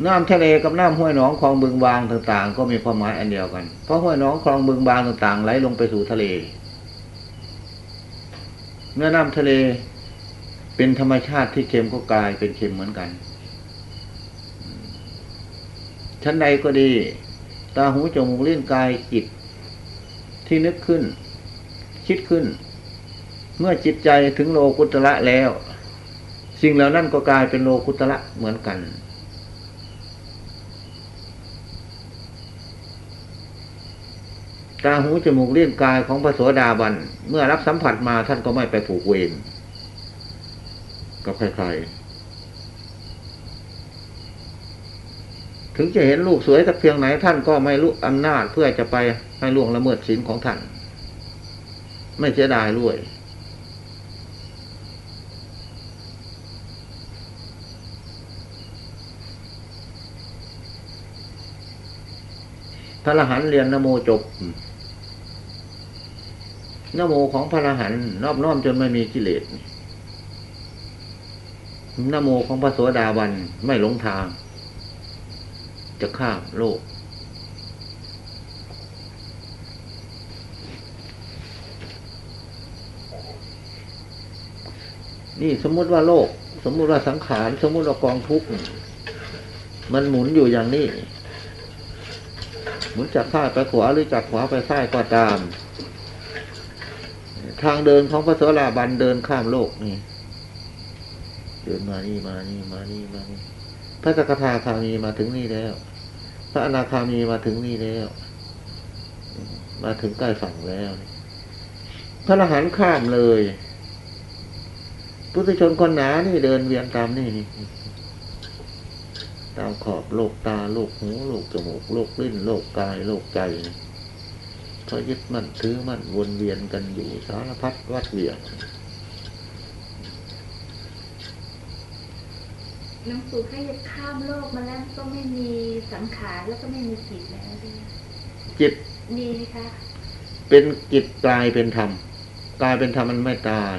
น้ำทะเลกับน้ำห้วยหนองคลองบึงบางต่าง ๆ ก็มีความหมายอันเดียวกัน เพราะห้วยหนองคลองบึงบางต่าง ๆ ไหลลงไปสู่ทะเล เมื่อน้ำทะเลเป็นธรรมชาติที่เค็มก็กลายเป็นเค็มเหมือนกันชั้นใดก็ดี ตาหูจมูกลิ้นกายจิต ที่นึกขึ้น คิดขึ้น เมื่อจิตใจถึงโลกุตระแล้ว สิ่งเหล่านั้นก็กลายเป็นโลกุตระเหมือนกัน ตาหูจมูกเลี้ยงกายของพระโสดาบัน เมื่อรับสัมผัสมาท่านก็ไม่ไปผูกเวรกับใครๆ ถึงจะเห็นลูกสวยสักเพียงไหนท่านก็ไม่รู้อำนาจเพื่อจะไปให้ล่วงละเมิดศีลของท่าน ไม่เสียดายด้วยพระรหันต์เรียนนโมจบนโมของพระรหันต์นอบน้อมจนไม่มีกิเลสนโมของพระโสดาบันไม่หลงทาง จะข้ามโลก นี่สมมติว่าโลก สมมติว่าสังขาร สมมติว่ากองทุกข์มันหมุนอยู่อย่างนี้ หมุนจากซ้ายไปขวาหรือจากขวาไปซ้ายก็ตาม ทางเดินของพระโสดาบันเดินข้ามโลกนี่ เดินมานี่มานี่มานี่มานี่พระสกทาคามีมาถึงนี่แล้ว พระอนาคามีมาถึงนี่แล้ว มาถึงใกล้ฝั่งแล้ว พระอรหันต์ข้ามเลยพุทธชนคนหนานี่เดินเวียนตามนี่นี่ตามขอบโลกตาโลกหูโลกจมูกโลกลิ้นโลกกายโลกใจเขายึดมั่นถือมั่นวนเวียนกันอยู่สารพัดวัดเวียน หลวงปู่ให้ข้ามโลกมาแล้วก็ไม่มีสังขารแล้วก็ไม่มีจิตแล้วด้วยจิตดีไหมคะเป็นจิตกลายเป็นธรรมกลายเป็นธรรมมันไม่ตาย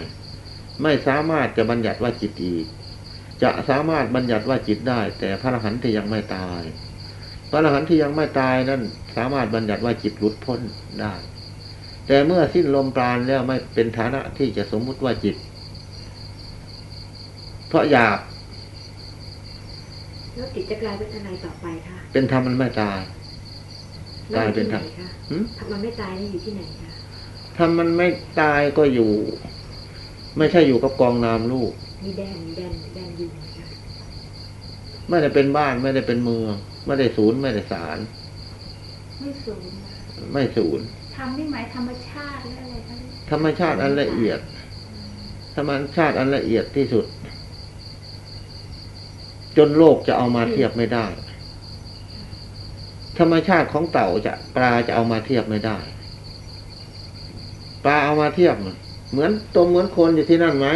ไม่สามารถจะบัญญัติว่าจิตอีก จะสามารถบัญญัติว่าจิตได้ แต่พระอรหันต์ที่ยังไม่ตาย พระอรหันต์ที่ยังไม่ตายนั้นสามารถบัญญัติว่าจิตหลุดพ้นได้ แต่เมื่อสิ้นลมปราณแล้วไม่เป็นฐานะที่จะสมมุติว่าจิต เพราะอยาก แล้วจิตจะกลายเป็นอะไรต่อไปคะเป็นธรรมมันไม่ตายกลายเป็นธรรมแล้วอยู่ที่ไหนคะหึธรรมมันไม่ตายนี่อยู่ที่ไหนคะธรรมมันไม่ตายก็อยู่ ไม่ใช่อยู่กับกองนามลูกมีแดนแดนแดนอยู่นะคะไม่ได้เป็นบ้านไม่ได้เป็นเมือง ไม่ได้ศูนย์ไม่ได้สารไม่สูงนะไม่ศูนย์ทำนี่หมายธรรมชาติและอะไรคะธรรมชาติอันละเอียดธรรมชาติอันละเอียดที่สุด จนโลกจะเอามาเทียบไม่ได้ ธรรมชาติของเต่าจะปลาจะเอามาเทียบไม่ได้ ปลาเอามาเทียบเหมือนตัวเหมือนคนอยู่ที่นั่นไหม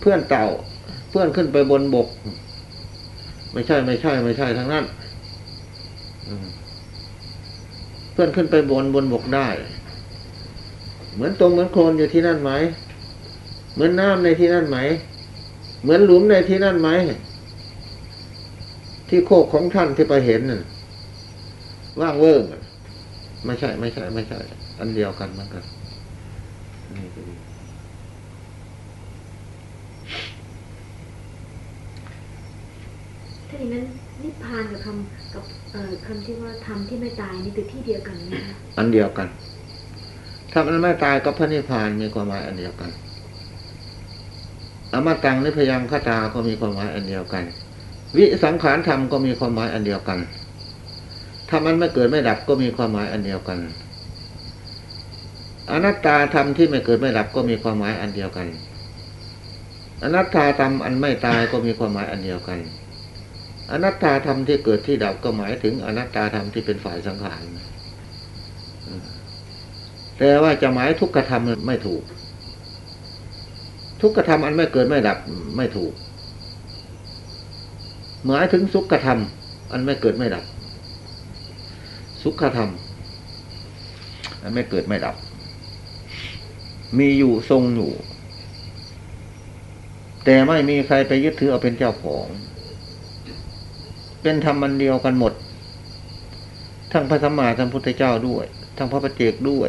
เพื่อนเต่า เพื่อนขึ้นไปบนบก ไม่ใช่ไม่ใช่ไม่ใช่ทั้งนั้นเพื่อนขึ้นไปบนบนบกได้ เหมือนตรงเหมือนโคลนอยู่ที่นั่นไหม เหมือนน้ำในที่นั่นไหม เหมือนหลุมในที่นั่นไหม ที่โคกของท่านที่ไปเห็นน่ะว่างเวิ้งอะไม่ใช่ ไม่ใช่ ไม่ใช่ อันเดียวกันเหมือนกันนี่ก็ดีถ้าอย่างนั้นนิพพานกับคำกับเอ่อคำที่ว่าธรรมที่ไม่ตายนี่คือที่เดียวกันไหมคะอันเดียวกัน ถ้ามันไม่ตายก็พระนิพพานมีความหมายอันเดียวกัน อมตังนิพยังคตาก็มีความหมายอันเดียวกัน วิสังขารธรรมก็มีความหมายอันเดียวกันถ้ามันไม่เกิดไม่ดับก็มีความหมายอันเดียวกัน อนัตตาธรรมที่ไม่เกิดไม่ดับก็มีความหมายอันเดียวกัน อนัตตาธรรมอันไม่ตายก็มีความหมายอันเดียวกัน อนัตตาธรรมที่เกิดที่ดับก็หมายถึงอนัตตาธรรมที่เป็นฝ่ายสังขารแต่ว่าจะหมายทุกขธรรมไม่ถูก ทุกขธรรมอันไม่เกิดไม่ดับไม่ถูก หมายถึงสุขธรรมอันไม่เกิดไม่ดับ สุขธรรมอันไม่เกิดไม่ดับ มีอยู่ทรงอยู่ แต่ไม่มีใครไปยึดถือเอาเป็นเจ้าของ เป็นธรรมอันเดียวกันหมด ทั้งพระสัมมาสัมพุทธเจ้าด้วย ทั้งพระปัจเจกด้วย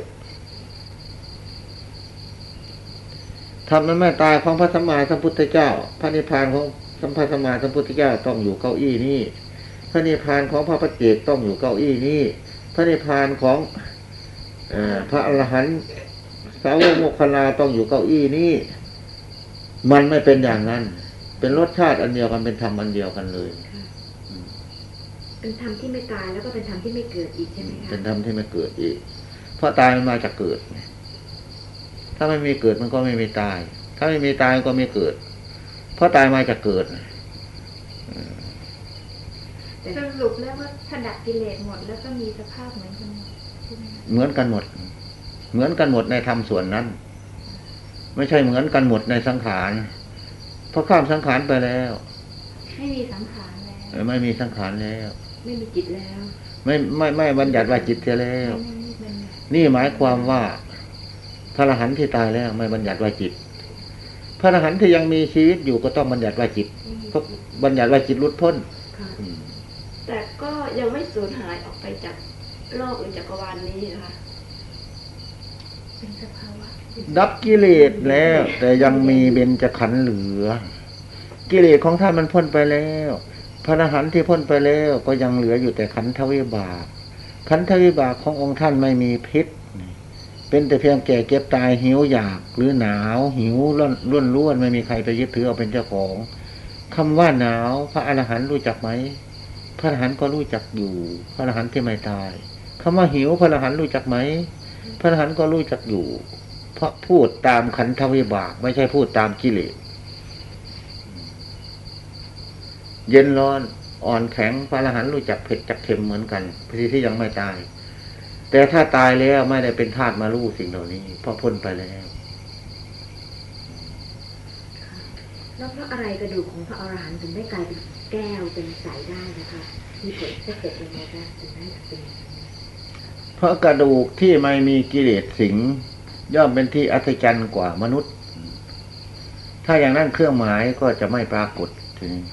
ธรรมนั้นไม่ตายของพระสัมมาสัมพุทธเจ้า พระนิพพานของสัมพระสัมมาสัมพุทธเจ้าต้องอยู่เก้าอี้นี้พระนิพพานของพระปัจเจกต้องอยู่เก้าอี้นี้พระนิพพานของเออพระอรหันต์สาวกโมคคลลาต้องอยู่เก้าอี้นี้มันไม่เป็นอย่างนั้น เป็นรสชาติอันเดียวกันเป็นธรรมอันเดียวกันเลยค่ะเป็นธรรมที่ไม่ตายแล้วก็เป็นธรรมที่ไม่เกิดอีกใช่ไหมคะเป็นธรรมที่ไม่เกิดอีก เพราะตายมันมาจากเกิดไง ถ้าไม่มีเกิดมันก็ไม่มีตาย ถ้าไม่มีตายมันก็ไม่เกิด เพราะตายมาจากเกิดสรุปแล้วว่าถ้าดับกิเลสหมด แล้วก็มีสภาพเหมือนกันหมดใช่ไหมคะเหมือนกันหมด เหมือนกันหมดในธรรมส่วนนั้น ไม่ใช่เหมือนกันหมดในสังขารเพราะข้ามสังขารไปแล้ว ไม่มีสังขารแล้วไม่มีสังขารแล้ว ไม่มีจิตแล้ว ไม่ไม่ไม่บัญญัติว่าจิตเสียแล้วไม่ไม่เป็นแบบนี่หมายความว่าพ ระอรหันต์ที่ตายแล้วไม่บัญญัติว่าจิต พระอรหันต์ที่ยังมีชีวิตอยู่ก็ต้องบัญญัติว่าจิตไม่มีเพราะจิตบัญญัติว่าจิตหลุดพ้นค่ะอืมแต่ก็ยังไม่สูญหายออกไปจากโลกหรือจักรวาลนี้นะคะเป็นสภาวะดับกิเลสแล้ว แต่ยังมีเบญจขันธ์เหลือ กิเลสของท่านมันพ้นไปแล้ว พระอรหันต์ที่พ้นไปแล้ว ก็ยังเหลืออยู่แต่ขันธวิบากขันธวิบากขององค์ท่านไม่มีพิษ เป็นแต่เพียงแก่เก็บตายหิวอยากหรือหนาว หิวร้นร้วนร้วนไม่มีใครไปยึดถือเอาเป็นเจ้าของคำว่าหนาว พระอรหันต์รู้จักไหมพระอรหันต์ก็รู้จักอยู่ พระอรหันต์ที่ไม่ตายคำว่าหิวพระอรหันต์รู้จักไหมพระอรหันต์ก็รู้จักอยู่ เพราะพูดตามขันธวิบาก ไม่ใช่พูดตามกิเลสเย็นร้อนอ่อนแข็งพระอรหันต์รู้จักเผ็ดจักเค็มเหมือนกันที่ที่ยังไม่ตาย แต่ถ้าตายแล้วไม่ได้เป็นธาตุมารู้สิ่งเหล่านี้เพราะพ้นไปแล้วแล้วเพราะอะไรกระดูกของพระอรหันต์ถึงได้กลายเป็นแก้วเป็นใสได้นะคะมีผลเอฟเฟกต์ยังไงคะถึงได้เป็นอย่างนั้นเพราะกระดูกที่ไม่มีกิเลสสิงย่อมเป็นที่อัศจรรย์กว่ามนุษย์ ถ้าอย่างนั้นเครื่องหมายก็จะไม่ปรากฏทีนี้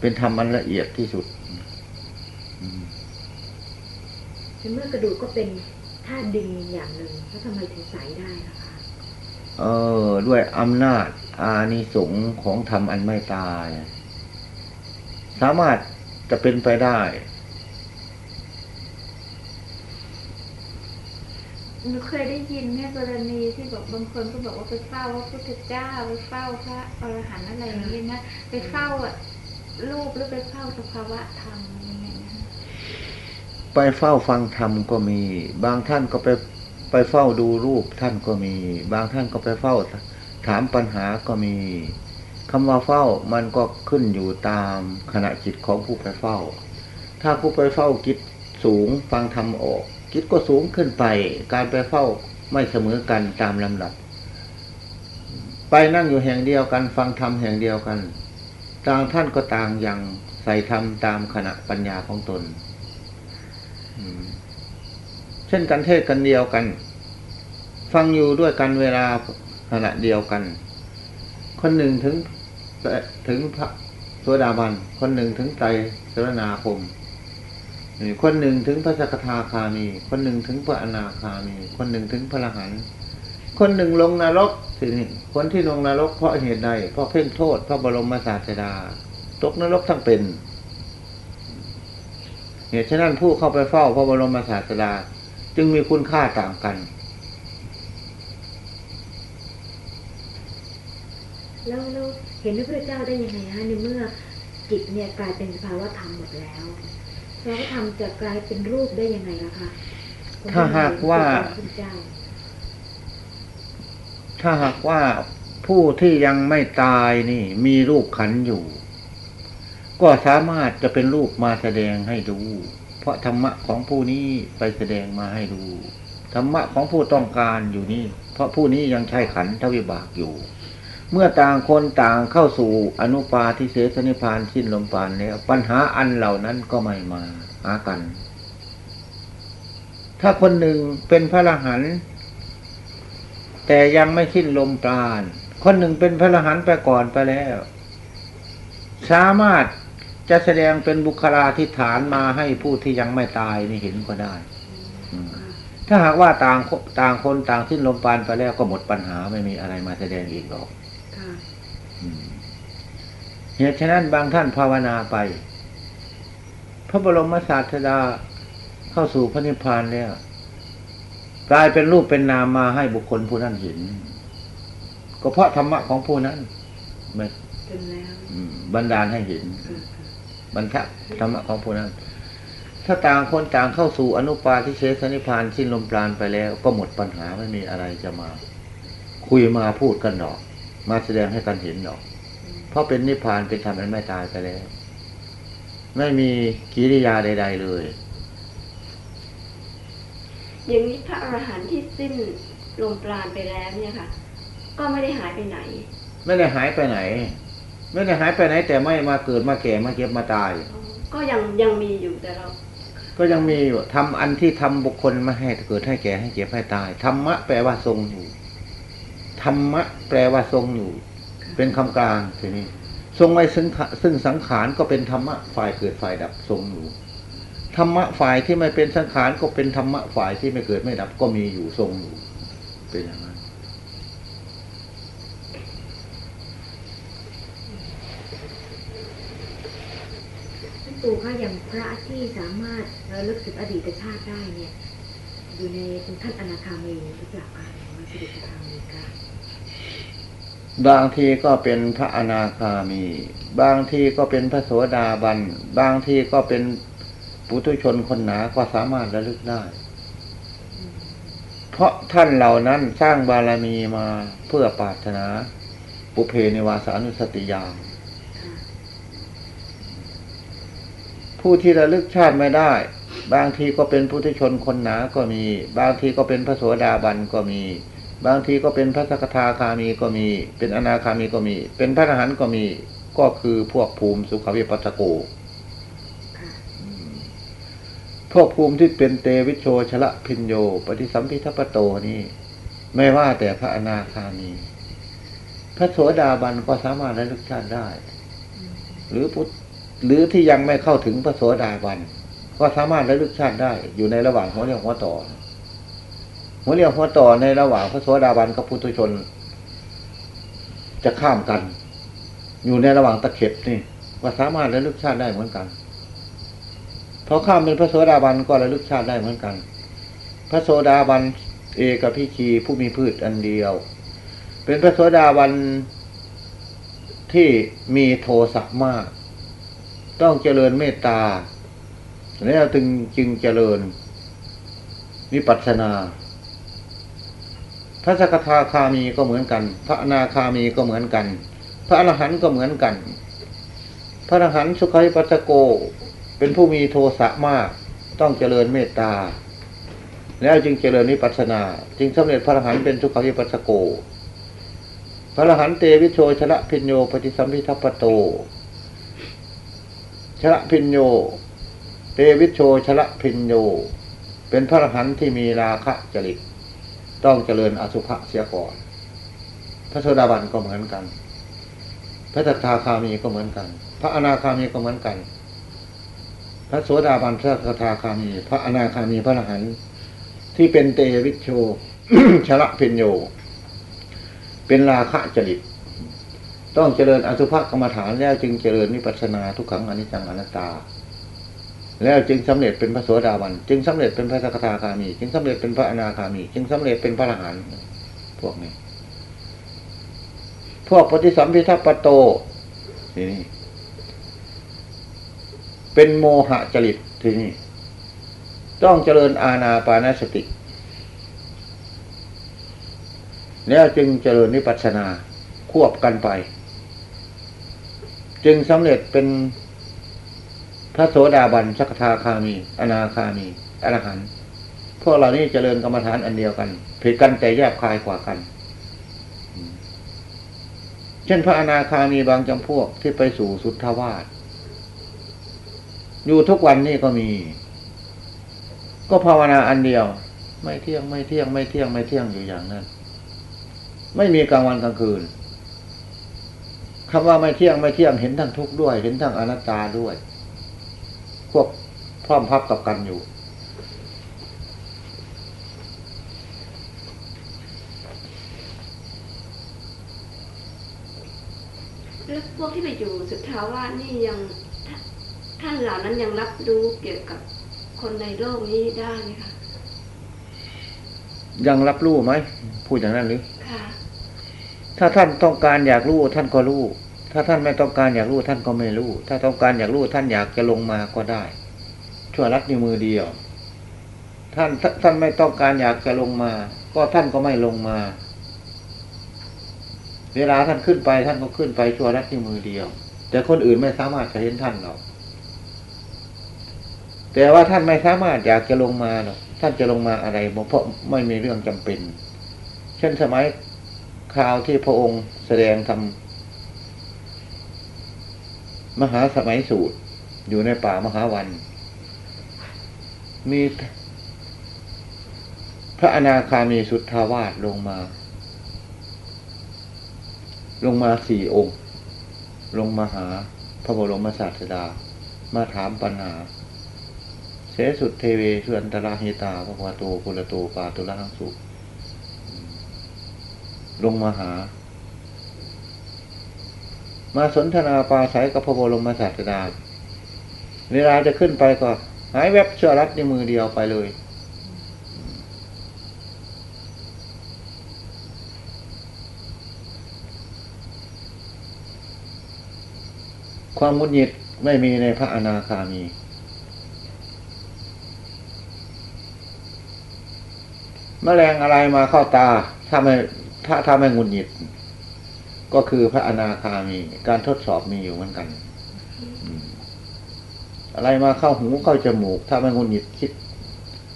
เป็นธรรมอันละเอียดที่สุดอืม ในเมื่อกระดูกก็เป็นธาตุดินอย่างหนึ่งแล้วทำไมถึงใสได้ล่ะคะเออ ด้วยอำนาจอานิสงส์ของธรรมอันไม่ตาย สามารถจะเป็นไปได้หนูเคยได้ยินเนี่ยกรณีที่บอกบางคนก็บอกว่าไปเฝ้าพระพุทธเจ้าไปเฝ้าพระอรหันต์อะไรอย่างนี้นะไปเฝ้าอะรูปหรือไปเฝ้าสภาวะธรรมยังไงนะคะ ไปเฝ้าฟังธรรมก็มี บางท่านก็ไปไปเฝ้าดูรูปท่านก็มี บางท่านก็ไปเฝ้าถามปัญหาก็มีคำว่าเฝ้ามันก็ขึ้นอยู่ตามขณะจิตของผู้ไปเฝ้า ถ้าผู้ไปเฝ้าจิตสูงฟังธรรมออกจิตก็สูงขึ้นไป การไปเฝ้าไม่เสมอกันตามลำดับ ไปนั่งอยู่แห่งเดียวกันฟังธรรมแห่งเดียวกัน ต่างท่านก็ต่างอยังใส่ธรรมตามขณะปัญญาของตน เช่นกันเทศกันเดียวกัน ฟังอยู่ด้วยกันเวลาขณะเดียวกัน คนหนึ่งถึงถึงพระโสดาบัน คนหนึ่งถึงไตรสรณาคมคนหนึ่งถึงพระสกทาคามี คนหนึ่งถึงพระอนาคามี คนหนึ่งถึงพระอรหันต์คนหนึ่งลงนรกสินี่คนที่ลงนรกเพราะเหตุใดเพราะเพ่งโทษพระบรมศาสดา ตกนรกทั้งเป็น เหตุฉะนั้นผู้เข้าไปเฝ้าพระบรมศาสดาจึงมีคุณค่าต่างกัน แล้วแล้วเห็นพระพุทธเจ้าได้ยังไงฮะในเมื่อจิตเนี่ยกลายเป็นสภาวะธรรมหมดแล้วสภาวะธรรมจะกลายเป็นรูปได้ยังไงล่ะคะคนถ้าหากว่าพระพุทธเจ้าถ้าหากว่าผู้ที่ยังไม่ตายนี่ มีรูปขันธ์อยู่ ก็สามารถจะเป็นรูปมาแสดงให้ดู เพราะธรรมะของผู้นี้ไปแสดงมาให้ดูธรรมะของผู้ต้องการอยู่นี่ เพราะผู้นี้ยังใช้ขันธวิบากอยู่ เมื่อต่างคนต่างเข้าสู่อนุปาทิเสสนิพานสิ้นลมปรานแล้วปัญหาอันเหล่านั้นก็ไม่มาหากัน ถ้าคนหนึ่งเป็นพระรหันต์แต่ยังไม่สิ้นลมปราณคนหนึ่งเป็นพระรหันต์ไปก่อนไปแล้ว สามารถ จะแสดงเป็นบุคลาธิฐานมาให้ผู้ที่ยังไม่ตายนี่เห็นก็ได้อืมถ้าหากว่าต่างคนต่างคนต่างสิ้นลมปราณไปแล้วก็หมดปัญหาไม่มีอะไรมาแสดงอีกหรอกค่ะอืมเหตุฉะนั้นบางท่านภาวนาไป พระบรมศาสดาเข้าสู่พระนิพพานแล้วกลายเป็นรูปเป็นนามมาให้บุคคลผู้นั้นเห็น ก็เพราะธรรมะของผู้นั้นอไม่ถึงแล้วอืมบันดาลให้เห็นอืม บรรทะธรรมะของผู้นั้น ถ้าต่างคนต่างเข้าสู่อนุปาทิเสสนิพพานสิ้นลมปราณไปแล้ว ก็หมดปัญหาไม่มีอะไรจะมา คุยมาพูดกันหรอก มาแสดงให้กันเห็นหรอก เพราะเป็นนิพพานเป็นธรรมอันไม่ตายไปแล้ว ไม่มีกิริยาใด ๆเลย อย่างนี้พระอรหันต์ที่สิ้นลมปราณไปแล้วเนี่ยค่ะ ก็ไม่ได้หายไปไหน ไม่ได้หายไปไหน ไม่ได้หายไปไหน แต่ไม่มาเกิดมาแก่มาเก็บมาตาย ก็ยังยังมีอยู่แต่เรา ก็ยังมีอยู่ทำอันที่ทำบุคคลไม่ให้เกิดให้แก่ให้เก็บให้ตายธรรมะแปลว่าทรงอยู่ธรรมะแปลว่าทรงอยู่ เป็นคำกลางทีนี้ทรงไว้ซึ่งขะซึ่งสังขารก็เป็นธรรมะฝ่ายเกิดฝ่ายดับทรงอยู่ธรรมะฝ่ายที่ไม่เป็นสังขารก็เป็นธรรมะฝ่ายที่ไม่เกิดไม่ดับก็มีอยู่ทรงอยู่เป็นอย่างนั้น ท่าน ปู่คะอย่างพระที่สามารถระลึกถึงอดีตชาติได้เนี่ย อยู่ในเป็นท่านอนาคามีหรือเปล่าคะหรือว่าสิริคามีคะบางทีก็เป็นพระอนาคามี บางทีก็เป็นพระโสดาบัน บางทีก็เป็นปุถุชนคนหนาก็สามารถระลึกได้ เพราะท่านเหล่านั้นสร้างบารมีมาเพื่อปรารถนา ปุเพนิวาสานุสติญาณ ค่ะ ผู้ที่ระลึกชาติไม่ได้ บางทีก็เป็นปุถุชนคนหนาก็มี บางทีก็เป็นพระโสดาบันก็มี บางทีก็เป็นพระสกทาคามีก็มี เป็นอนาคามีก็มี เป็นพระอรหันต์ก็มีก็คือพวกภูมิสุขวิปัสสโกพวกภูมิที่เป็นเตวิชโชชละพินโย ปฏิสัมพิทัปโตนี้ไม่ว่าแต่พระอนาคามี พระโสดาบันก็สามารถระลึกชาติได้ หรือพุทธ หรือที่ยังไม่เข้าถึงพระโสดาบัน ก็สามารถระลึกชาติได้ อยู่ในระหว่างหัวเรียวหัวต่อ หัวเรียวหัวต่อในระหว่างพระโสดาบันกับพุทธชน จะข้ามกัน อยู่ในระหว่างตะเข็บนี่ก็สามารถระลึกชาติได้เหมือนกันพอข้ามเป็นพระโสดาบันก็ระลึกชาติได้เหมือนกัน พระโสดาบันเอกพิชีผู้มีพืชอันเดียว เป็นพระโสดาบันที่มีโทสะมาก ต้องเจริญเมตตาแล้วจึงจึงเจริญวิปัสสนา พระสกทาคามีก็เหมือนกัน พระนาคามีก็เหมือนกัน พระอรหันต์ก็เหมือนกัน พระอรหันต์สุขัยปัสโกเป็นผู้มีโทสะมาก ต้องเจริญเมตตา แล้วจึงเจริญวิปัสสนา จึงสำเร็จพระอรหันต์เป็นสุขัยปัสโก พระอรหันต์เตวิโชชนะพิญโยปฏิสัมพิทัปปโต ชนะพิญโย เตวิโชชนะพิญโย เป็นพระอรหันต์ที่มีราคะจริต ต้องเจริญอสุภะเสียก่อน พระโสดาบันก็เหมือนกัน พระตถาคามีก็เหมือนกัน พระอนาคามีก็เหมือนกัน พระโสดาบันพระสกทาคามี พระอนาคามีพระอรหันต์ที่เป็นเตวิชโชชละพิญโย เป็นราคะจริต ต้องเจริญอสุภกรรมฐานแล้วจึงเจริญวิปัสนาทุกขังอนิจจังอนัตตา แล้วจึงสำเร็จเป็นพระโสดาบันจึงสำเร็จเป็นพระสกทาคามี จึงสำเร็จเป็นพระอนาคามี จึงสำเร็จเป็นพระอรหันต์พวกนี้ พวกปฏิสัมพิทัปปโตทีนี้เป็นโมหะจริตทีนี้ต้องเจริญอาณาปานสติ แล้วจึงเจริญนิพพานาควบกันไป จึงสำเร็จเป็นพระโสดาบันสักทาคามี อนาคามีอรหันต์พวกเรานี่เจริญกรรมฐานอันเดียวกันผิดกันแต่แยกคายกว่ากัน เช่นพระอนาคามีบางจำพวกที่ไปสู่สุทธวาสอยู่ทุกวันนี่ก็มี ก็ภาวนาอันเดียว ไม่เที่ยงไม่เที่ยงไม่เที่ยงไม่เที่ยงอยู่อย่างนั้น ไม่มีกลางวันกลางคืน คำว่าไม่เที่ยงไม่เที่ยงเห็นทั้งทุกข์ด้วย เห็นทั้งอนัตตาด้วย ควบพร้อมพับกับกันอยู่ แล้วพวกที่ไปอยู่สุทธาวาสนี่ยังท่าท่านเหล่านั้นยังรับรู้เกี่ยวกับคนในโลกนี้ได้ไหมคะยังรับรู้ไหมพูดอย่างนั้นหรือค่ะ ถ้าท่านต้องการอยากรู้ท่านก็รู้ ถ้าท่านไม่ต้องการอยากรู้ท่านก็ไม่รู้ ถ้าต้องการอยากรู้ท่านอยากจะลงมาก็ได้ ชั่วรัดนิ้วมือเดียว ท่านท่านไม่ต้องการอยากจะลงมา ก็ท่านก็ไม่ลงมา เวลาท่านขึ้นไปท่านก็ขึ้นไปชั่วรัดนิ้วมือเดียว แต่คนอื่นไม่สามารถจะเห็นท่านหรอก แต่ว่าท่านไม่สามารถอยากจะลงมาหรอก ท่านจะลงมาอะไรเพราะไม่มีเรื่องจำเป็น เช่นสมัย คราวที่พระองค์แสดงทำมหาสมัยสูตร อยู่ในป่ามหาวัน มีพระอนาคามีสุทธาวาสลงมา ลงมาสี่องค์ ลงมาหาพระบรมศาสดา มาถามปัญหา เสสุดเทเวสุอันตราหิตาพระวาโตปุรโตปาตุละหังสุ ลงมาหา มาสนทนาปาศัยกับพระบรมศาสดาเวลาจะขึ้นไปก็ หายแวบเชื่อรัดในมือเดียวไปเลย ความมุดหงิดไม่มีในพระอนาคามีแมลงอะไรมาเข้าตาถ้าไม่ ถ้าถ้าไม่งุนหงิด ก็คือพระอนาคามี การทดสอบมีอยู่เหมือนกัน อะไรมาเข้าหูเข้าจมูก ถ้าไม่งุนหงิดคิด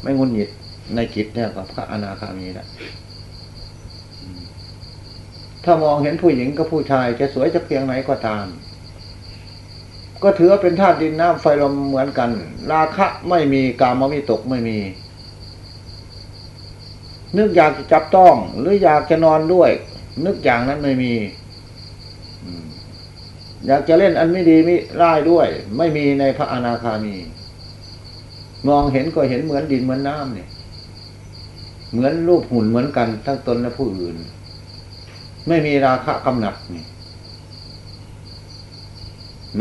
ไม่งุนหงิดในจิตเนี่ยก็พระอนาคามีแหละถ้ามองเห็นผู้หญิงกับผู้ชาย จะสวยจะเพียงไหนก็ตาม ก็ถือว่าเป็นธาตุดินน้ำไฟลมเหมือนกัน ราคะไม่มีกามวิตกไม่มี นึกอยากจะจับต้อง หรืออยากจะนอนด้วย นึกอย่างนั้นไม่มีอยากจะเล่นอันไม่ดีไม่ร้ายด้วย ไม่มีในพระอนาคามี มองเห็นก็เห็นเหมือนดินเหมือนน้ำเนี่ย เหมือนรูปหุ่นเหมือนกันทั้งตนและผู้อื่น ไม่มีราคะกำหนัดนี่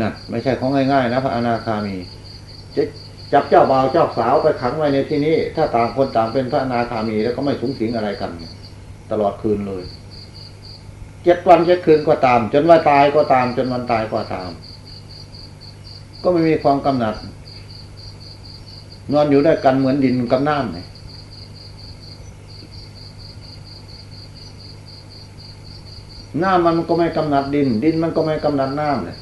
นั่นไม่ใช่ของง่ายๆนะพระอนาคามีจะ จับเจ้าบ่าวเจ้าสาวไปขังไว้ในที่นี้ ถ้าต่างคนต่างเป็นพระนาคามีแล้วก็ไม่สูงสิงอะไรกัน ตลอดคืนเลยเจ็ดวันเจ็ดคืนก็ตาม จนวันตายก็ตาม จนวันตายก็ตาม ก็ไม่มีความกำหนัด นอนอยู่ด้วยกันเหมือนดินกับน้ำเนี่ยน้ำมันก็ไม่กำหนัดดิน ดินมันก็ไม่กำหนัดน้ำเนี่ย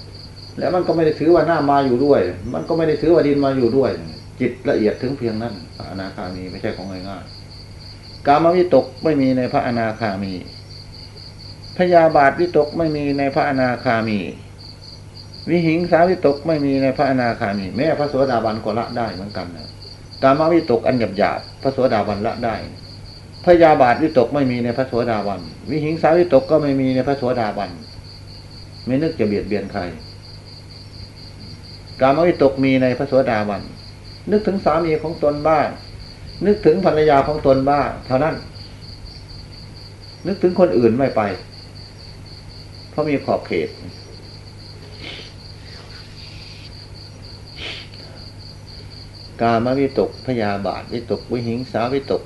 แล้วมันก็ไม่ได้ถือว่าหน้ำมาอยู่ด้วย มันก็ไม่ได้ถือว่าดินมาอยู่ด้วย จิตละเอียดถึงเพียงนั้นพระอนาคามีไม่ใช่ของง่ายๆกามวิตกไม่มีในพระอนาคามี พยาบาทวิตกไม่มีในพระอนาคามี วิหิงสาวิตกไม่มีในพระอนาคามี แม้พระโสดาบันก็ละได้เหมือนกันนะกามวิตกอันหยาบหยาบพระโสดาบันละได้ พยาบาทวิตกไม่มีในพระโสดาบัน วิหิงสาวิตกก็ไม่มีในพระโสดาบัน ไม่นึกจะเบียดเบียนใคร กามวิตกมีในพระโสดาบัน นึกถึงสามีของตนบ้าง นึกถึงภรรยาของตนบ้าง เท่านั้น นึกถึงคนอื่นไม่ไป เพราะมีขอบเขต กามวิตกพยาบาทวิตกวิหิงสาวิตก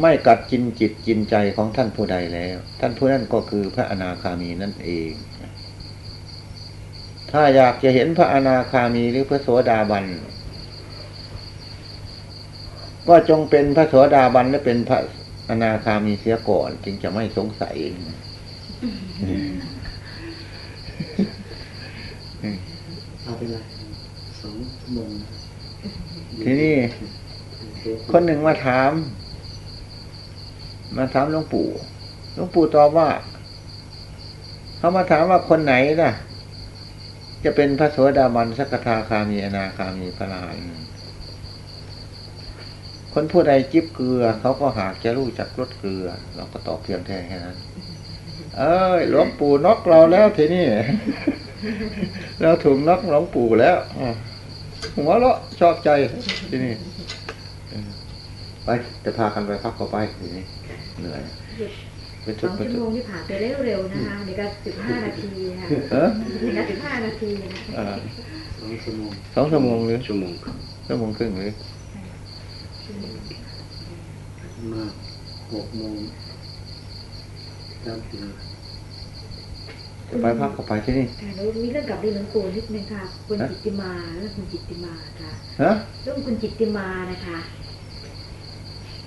ไม่กัดกินจิตกินใจของท่านผู้ใดแล้ว ท่านผู้นั้นก็คือพระอนาคามีนั่นเอง ถ้าอยากจะเห็นพระอนาคามีหรือพระโสดาบัน ก็จงเป็นพระโสดาบันและเป็นพระอนาคามีเสียก่อน จึงจะไม่สงสัยเอาไปเลยสองชั่วโมงนะทีนี้คนหนึ่งมาถาม มาถามหลวงปู่หลวงปู่ตอบว่า เขามาถามว่าคนไหนน่ะ จะเป็นพระโสดาบันสักทาคามีอนาคามีพระอรหันคนผู้ใดจิบเกลือ เขาก็หากจะรู้จักรสเกลือ เราก็ตอบเพียงแค่แค่นั้น เอ้ยหลวงปู่นกเราแล้วทีนี้เราถูกนกหลวงปู่แล้วหัวเราะชอบใจทีนี้ไปจะพากันไปพักก็ไปทีนี้เหนื่อย ไปสชุอดงไปชั่วชุโมดงที่ผ่านไปเร็วๆนะคะนี่ก็สิบห้านาทีค่ะเออนี่ก็สิบห้านาทีนะอ่าสองชั่วโมงสองชั่วโมงหรือชั่วโมงครับชั่วโมงครึ่งหรือมาหกโมงตามที่จะไปพักก็ไปที่นี่ค่ะหนูมีเรื่องกับเรื่องหลวงปู่นิดนึงค่ะคุณฮะจิตติมาเรื่องคุณจิตติมาค่ะฮะเรื่องคุณจิตติมานะคะ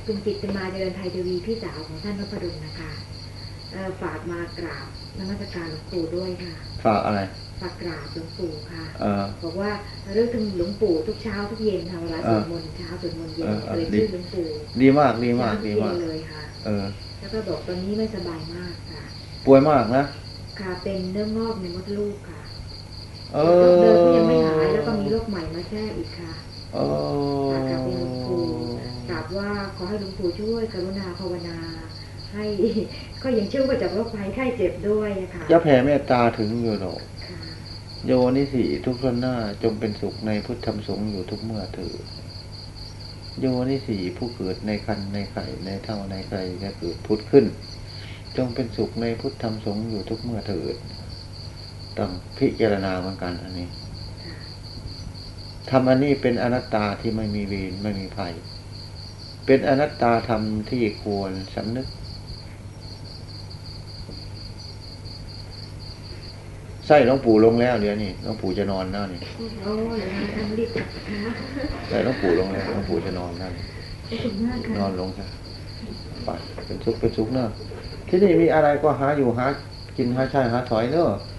คุณจิตติมาเดินไทยทวีพี่สาวของท่านนพดลนะคะเอ่อ ฝากมากราบนมัสการหลวงปู่ด้วยค่ะ ฝากอะไร ฝากกราบหลวงปู่ค่ะเออบอกว่าเรื่องถึงหลวงปู่ทุกเช้าทุกเย็นค่ะเวลาเอสอวดมนต์เช้าสวดมนต์เย็นเออเออเลยดีชื่อหลวงปู่ดีมากดีมากเช้ดีทุมากเย็นเลยค่ะเออแล้วก็บอกตอนนี้ไม่สบายมากค่ะ ป่วยมากนะค่ะเป็นเนื้องอกในมดลูกค่ะเอโรคอเดิมก็ยังไม่หายแล้วก็มีโรคใหม่มาแทรกอีกค่ะเออกราบเรียนหลวงปู่กราบว่าขอให้หลวงปู่ช่วยกรุณาภาวนา ให้ก็ยังช่วยว่าจากโรคภัยไข้เจ็บด้วยอะค่ะจะแผ่เมตตาถึงอยู่หรอกค่ะโยนิสีทุกทนหน้าจงเป็นสุขในพุทธธรรมสงฆ์อยู่ทุกเมื่อเถิดโยนิสีผู้เกิดในคันในไข่ในเท่าในไข่จะเกิดพุทธขึ้น จงเป็นสุขในพุทธธรรมสงฆ์อยู่ทุกเมื่อเถิดต้องพิจารณาเหมือนกันอันนี้ค่ะทำอันนี้เป็นอนัตตาที่ไม่มีเวรไม่มีภัย เป็นอนัตตาธรรมที่ควรสำนึก ใส่หลวงปู่ลงแล้วเดี๋ยวนี้หลวงปู่จะนอนแล้วนี่โอ้ยนะท่านรีบกลับนะคะใส่หลวงปู่ลงแล้วหลวงปู่จะนอนนั่นขอบคุณมากค่ะนอนลงซะไปเป็นสุขเป็นสุขเนอะที่นี่มีอะไรก็หาอยู่หากินหาใช้หาถอยเนอะค